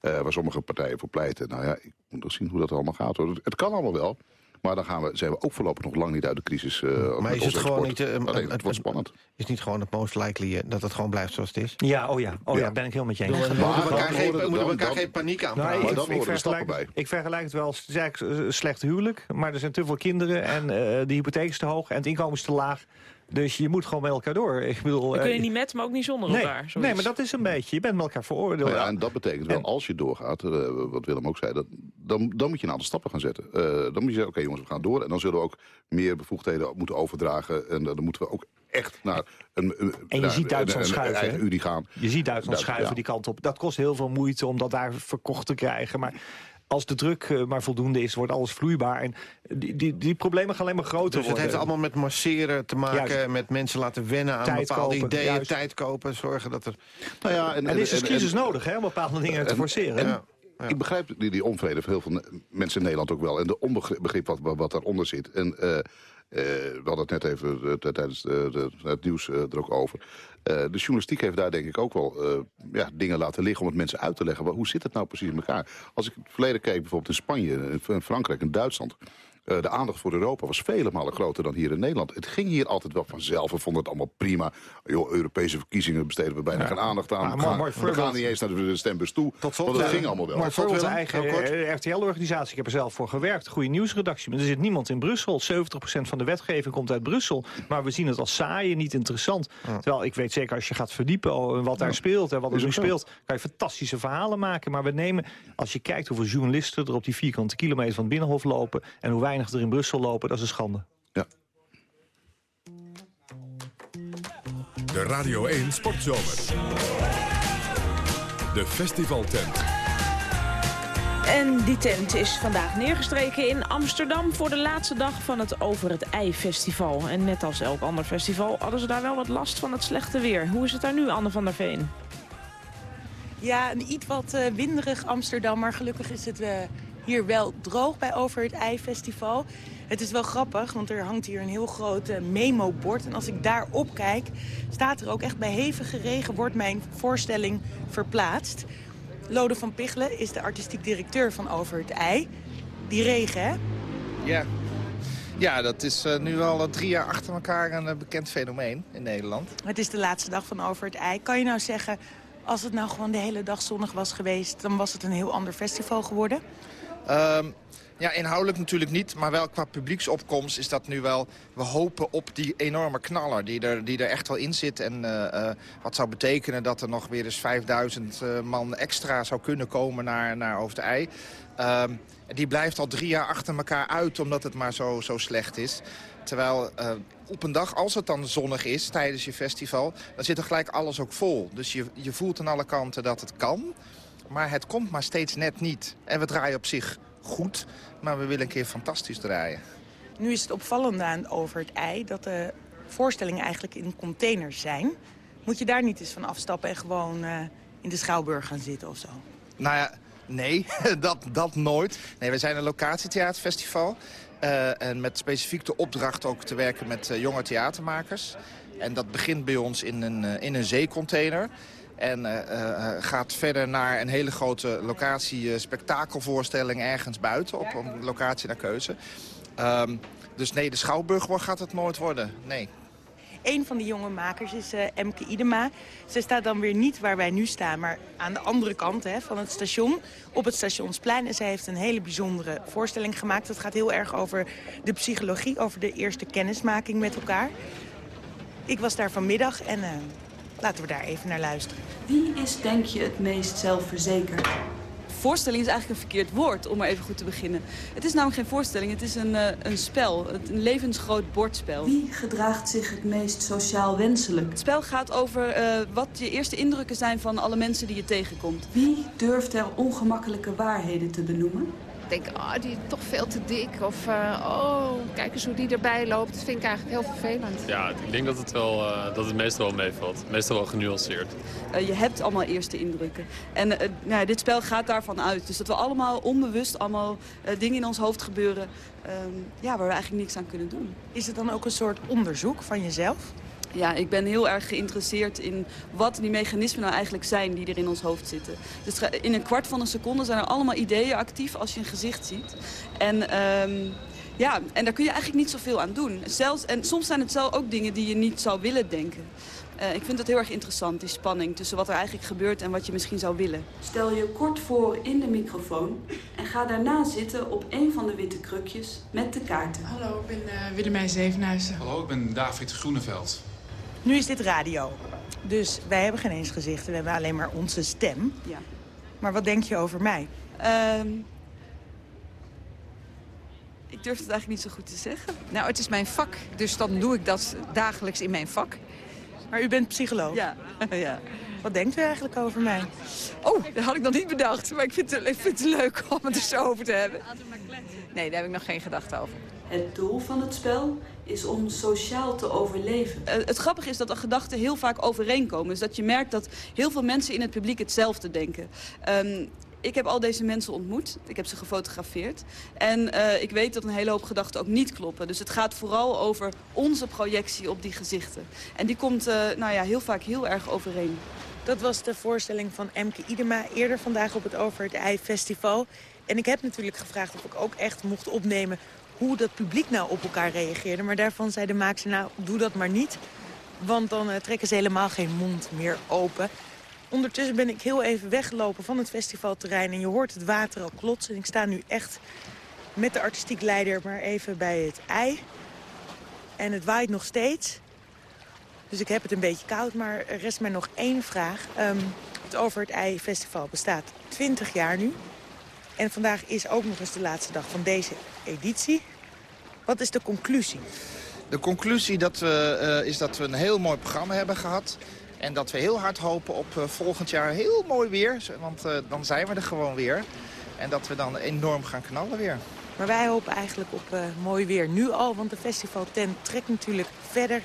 eh, waar sommige partijen voor pleiten. Nou ja, ik moet nog zien hoe dat allemaal gaat. Hoor. Het kan allemaal wel. Maar dan gaan we, zijn we ook voorlopig nog lang niet uit de crisis. eh, Maar is het gewoon niet... eh, Alleen, het, het wordt spannend. Is niet gewoon het most likely eh, dat het gewoon blijft zoals het is? Ja, oh ja, oh ja, Ja. ben ik helemaal met je eens. We moeten Maar elkaar geen, horen- we moeten dan- elkaar dan- geen paniek aan Nou, Maar ik, dan ik, stappen vergelijk, bij. ik vergelijk het wel als het is slecht huwelijk. Maar er zijn te veel kinderen en eh, de hypotheek is te hoog en het inkomen is te laag. Dus je moet gewoon met elkaar door. Ik bedoel, Dan kun je eh, niet met, maar ook niet zonder nee, elkaar. nee, maar dat is een beetje. Je bent met elkaar veroordeeld. Nou ja, en dat betekent wel, als je doorgaat, eh, wat Willem ook zei, dat, dan, dan moet je een aantal stappen gaan zetten. Eh, dan moet je zeggen, oké jongens, we gaan door. En dan zullen we ook meer bevoegdheden moeten overdragen. En dan moeten we ook echt naar een, een, En je naar ziet een- Duitsland een- een schuiven, eigen unie gaan. Je ziet Duitsland schuiven ja. die kant op. Dat kost heel veel moeite om dat daar verkocht te krijgen. Maar als de druk eh, maar voldoende is, wordt alles vloeibaar. En die, die, die problemen gaan alleen maar groter Dus het worden. heeft allemaal met masseren te maken, Juist. met mensen laten wennen aan Tijd bepaalde kopen, ideeën, juist. tijd kopen, zorgen dat er... Nou ja, En er is dus crisis nodig hè, om bepaalde dingen te en- forceren. en- Ik begrijp die, die onvrede van heel veel mensen in Nederland ook wel. En de onbegrip wat, wat, daaronder zit. En eh, we hadden het net even eh, tijdens de, de- het nieuws eh, er ook over. Eh, de journalistiek heeft daar denk ik ook wel eh, ja, dingen laten liggen... om het mensen uit te leggen. Wa- Hoe zit het nou precies in elkaar? Als ik het verleden keek, bijvoorbeeld in Spanje, in Frankrijk, in Duitsland... eh, de aandacht voor Europa was vele malen groter dan hier in Nederland. Het ging hier altijd wel vanzelf. We vonden het allemaal prima. Joh, Europese verkiezingen besteden we bijna geen aandacht aan. Maar we, mooi- gaan, mooi we gaan niet eens naar de stembus toe. slot, want het eh, ging allemaal wel. Maar voor onze eigen kort. eh, RTL-organisatie, ik heb er zelf voor gewerkt, goede nieuwsredactie. Maar er zit niemand in Brussel. 70% van de wetgeving komt uit Brussel. Maar we zien het als saai en niet interessant. Terwijl ik weet zeker, als je gaat verdiepen wat daar speelt en wat er nu speelt, kan je fantastische verhalen maken. Maar we nemen, als je kijkt hoeveel journalisten er op die vierkante kilometer van het Binnenhof lopen en hoe weinig er in Brussel lopen, dat is een schande. De Radio 1 Sportzomer. De festivaltent. En die tent is vandaag neergestreken in Amsterdam... voor de laatste dag van het Over het Ei-festival. En net als elk ander festival hadden ze daar wel wat last van het slechte weer. Hoe is het daar nu, Anne van der Veen? Ja, een iets wat eh, winderig Amsterdam, maar gelukkig is het eh, hier wel droog bij Over het Ei-festival. Het is wel grappig, want er hangt hier een heel groot eh, memo-bord. En als ik daarop kijk, staat er ook echt bij hevige regen wordt mijn voorstelling verplaatst. Lode van Pichelen is de artistiek directeur van Over het Ei. Die regen, hè? Ja. Ja, dat is eh, nu al eh, drie jaar achter elkaar een bekend fenomeen in Nederland. Het is de laatste dag van Over het Ei. Kan je nou zeggen, als het nou gewoon de hele dag zonnig was geweest... dan was het een heel ander festival geworden? Ehm, ja, inhoudelijk natuurlijk niet, maar wel qua publieksopkomst is dat nu wel... We hopen op die enorme knaller die er, die er echt wel in zit. En eh, eh, wat zou betekenen dat er nog weer eens 5000 eh, man extra zou kunnen komen naar, naar Over het Ei. Ehm, die blijft al drie jaar achter elkaar uit omdat het maar zo, zo slecht is. Terwijl op een dag, als het dan zonnig is tijdens je festival... dan zit er gelijk alles ook vol. Dus je, je voelt aan alle kanten dat het kan... Maar het komt maar steeds net niet. En we draaien op zich goed, maar we willen een keer fantastisch draaien. Nu is het opvallende aan Over het Ei dat de voorstellingen eigenlijk in containers zijn. Moet je daar niet eens van afstappen en gewoon eh, in de Schouwburg gaan zitten of zo? Nou ja, Nee, [laughs] dat, dat nooit. Nee, wij zijn een locatietheaterfestival. Uh, en met specifiek de opdracht ook te werken met uh, jonge theatermakers. En dat begint bij ons in een, in een zeecontainer. En gaat verder naar een hele grote locatie spektakelvoorstelling ergens buiten. Op een locatie naar keuze. Um, dus nee, de Schouwburg gaat het nooit worden. Nee. Een van die jonge makers is uh, Emke Idema. Ze staat dan weer niet waar wij nu staan, maar aan de andere kant hè, van het station. Op het stationsplein. En zij heeft een hele bijzondere voorstelling gemaakt. Het gaat heel erg over de psychologie, over de eerste kennismaking met elkaar. Ik was daar vanmiddag en laten we daar even naar luisteren. Wie is, denk je, het meest zelfverzekerd? voorstelling is eigenlijk een verkeerd woord, om maar even goed te beginnen. Het is namelijk geen voorstelling, het is een, uh, een spel. Een levensgroot bordspel. Wie gedraagt zich het meest sociaal wenselijk? Het spel gaat over uh, wat je eerste indrukken zijn van alle mensen die je tegenkomt. Wie durft er ongemakkelijke waarheden te benoemen? Denk, oh, die is toch veel te dik. Of, uh, oh, kijk eens hoe die erbij loopt. Dat vind ik eigenlijk heel vervelend. Ja, ik denk dat het, wel, uh, dat het meestal wel meevalt. Meestal wel genuanceerd. Uh, je hebt allemaal eerste indrukken. En nou, dit spel gaat daarvan uit. Dus dat we allemaal onbewust allemaal dingen in ons hoofd gebeuren... Um, ja, waar we eigenlijk niks aan kunnen doen. Is het dan ook een soort onderzoek van jezelf? Ja, ik ben heel erg geïnteresseerd in wat die mechanismen nou eigenlijk zijn die er in ons hoofd zitten. Dus in een kwart van een seconde zijn er allemaal ideeën actief als je een gezicht ziet. En, um, ja, en daar kun je eigenlijk niet zoveel aan doen. Zelfs, en soms zijn het zelf ook dingen die je niet zou willen denken. Uh, ik vind het heel erg interessant, die spanning tussen wat er eigenlijk gebeurt en wat je misschien zou willen. Stel je kort voor in de microfoon en ga daarna zitten op een van de witte krukjes met de kaarten. Hallo, ik ben uh, Willemijn Zevenhuizen. Hallo, ik ben David Groeneveld. Nu is dit radio. Dus wij hebben geen eens gezichten, we hebben alleen maar onze stem. Ja. Maar wat denk je over mij? Um, ik durf het eigenlijk niet zo goed te zeggen. Nou, het is mijn vak, dus dan doe ik dat dagelijks in mijn vak. Maar u bent psycholoog? Ja. ja. Wat denkt u eigenlijk over mij? Oh, dat had ik nog niet bedacht. Maar ik vind het, ik vind het leuk om het er zo over te hebben. Nee, daar heb ik nog geen gedachte over. Het doel van het spel is om sociaal te overleven. Uh, het grappige is dat de gedachten heel vaak overeenkomen. Dus dat je merkt dat heel veel mensen in het publiek hetzelfde denken. Um, ik heb al deze mensen ontmoet. Ik heb ze gefotografeerd. En uh, ik weet dat een hele hoop gedachten ook niet kloppen. Dus het gaat vooral over onze projectie op die gezichten. En die komt uh, nou ja, heel vaak heel erg overeen. Dat was de voorstelling van Emke Idema eerder vandaag op het Over het Ei Festival. En ik heb natuurlijk gevraagd of ik ook echt mocht opnemen hoe dat publiek nou op elkaar reageerde. Maar daarvan zei de maakster, nou, doe dat maar niet. Want dan uh, trekken ze helemaal geen mond meer open. Ondertussen ben ik heel even weggelopen van het festivalterrein... en je hoort het water al klotsen. Ik sta nu echt met de artistiek leider maar even bij het ei. En het waait nog steeds. Dus ik heb het een beetje koud, maar er rest mij nog één vraag. Um, het Over het Ei Festival bestaat 20 jaar nu. En vandaag is ook nog eens de laatste dag van deze editie. Wat is de conclusie? De conclusie dat we, uh, is dat we een heel mooi programma hebben gehad. En dat we heel hard hopen op uh, volgend jaar heel mooi weer. Want uh, dan zijn we er gewoon weer. En dat we dan enorm gaan knallen weer. Maar wij hopen eigenlijk op uh, mooi weer nu al. Want de festivaltent trekt natuurlijk verder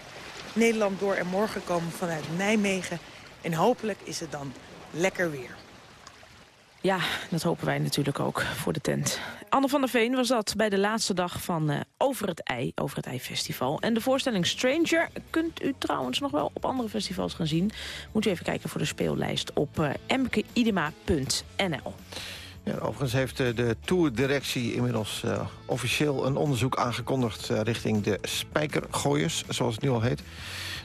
Nederland door. En morgen komen we vanuit Nijmegen. En hopelijk is het dan lekker weer. Ja, dat hopen wij natuurlijk ook voor de tent. Anne van der Veen was dat bij de laatste dag van uh, Over het Ei, Over het Ei Festival. En de voorstelling Stranger kunt u trouwens nog wel op andere festivals gaan zien. Moet u even kijken voor de speellijst op uh, emkeidema.nl. Ja, overigens heeft de tourdirectie inmiddels officieel een onderzoek aangekondigd... Richting de spijkergooiers, zoals het nu al heet.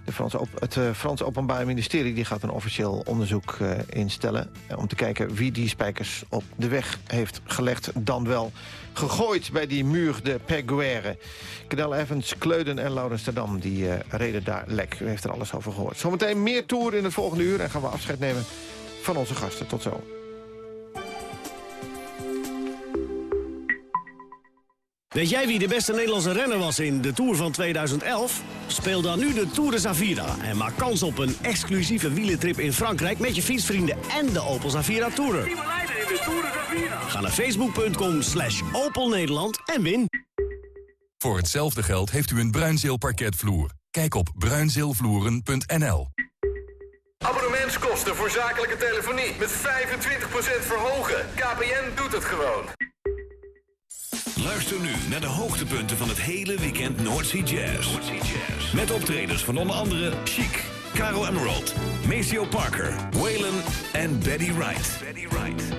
De Franse het uh, Frans Openbaar Ministerie die gaat een officieel onderzoek uh, instellen... Uh, om te kijken wie die spijkers op de weg heeft gelegd... dan wel gegooid bij die muur de Peguère. Cadel Evans, Kleuden en Laurens Sterdam die reden daar lek. U heeft er alles over gehoord. Zometeen meer tour in het volgende uur... en gaan we afscheid nemen van onze gasten. Tot zo. Weet jij wie de beste Nederlandse renner was in de Tour van 2011? Speel dan nu de Tour de Zavira en maak kans op een exclusieve wielentrip in Frankrijk... met je fietsvrienden en de Opel Zavira Tourer. Ga naar facebook.com slash Opel Nederland en win. Voor hetzelfde geld heeft u een Bruinzeel parketvloer. Kijk op bruinzeelvloeren.nl. Abonnement abonnementskosten voor zakelijke telefonie met 25% verhogen. KPN doet het gewoon. Luister nu naar de hoogtepunten van het hele weekend Noordsea Jazz. Met optredens van onder andere Chic, Caro Emerald, Maceo Parker, Waylon en Betty Wright.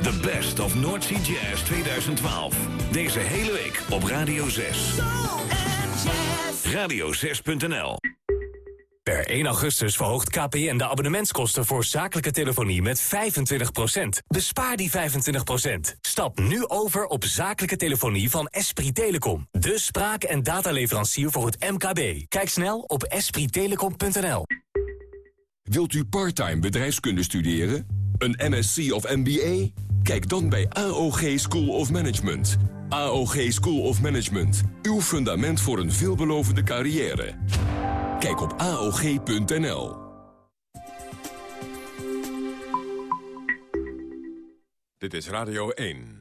The best of Noordsea Jazz 2012. Deze hele week op Radio 6. Radio6.nl Per 1 augustus verhoogt KPN de abonnementskosten voor zakelijke telefonie met 25%. Bespaar die 25%. Stap nu over op zakelijke telefonie van Esprit Telecom. De spraak- en dataleverancier voor het MKB. Kijk snel op esprittelecom.nl. Wilt u parttime bedrijfskunde studeren? Een MSc of MBA? Kijk dan bij AOG School of Management. AOG School of Management. Uw fundament voor een veelbelovende carrière. Kijk op AOG.nl. Dit is Radio 1.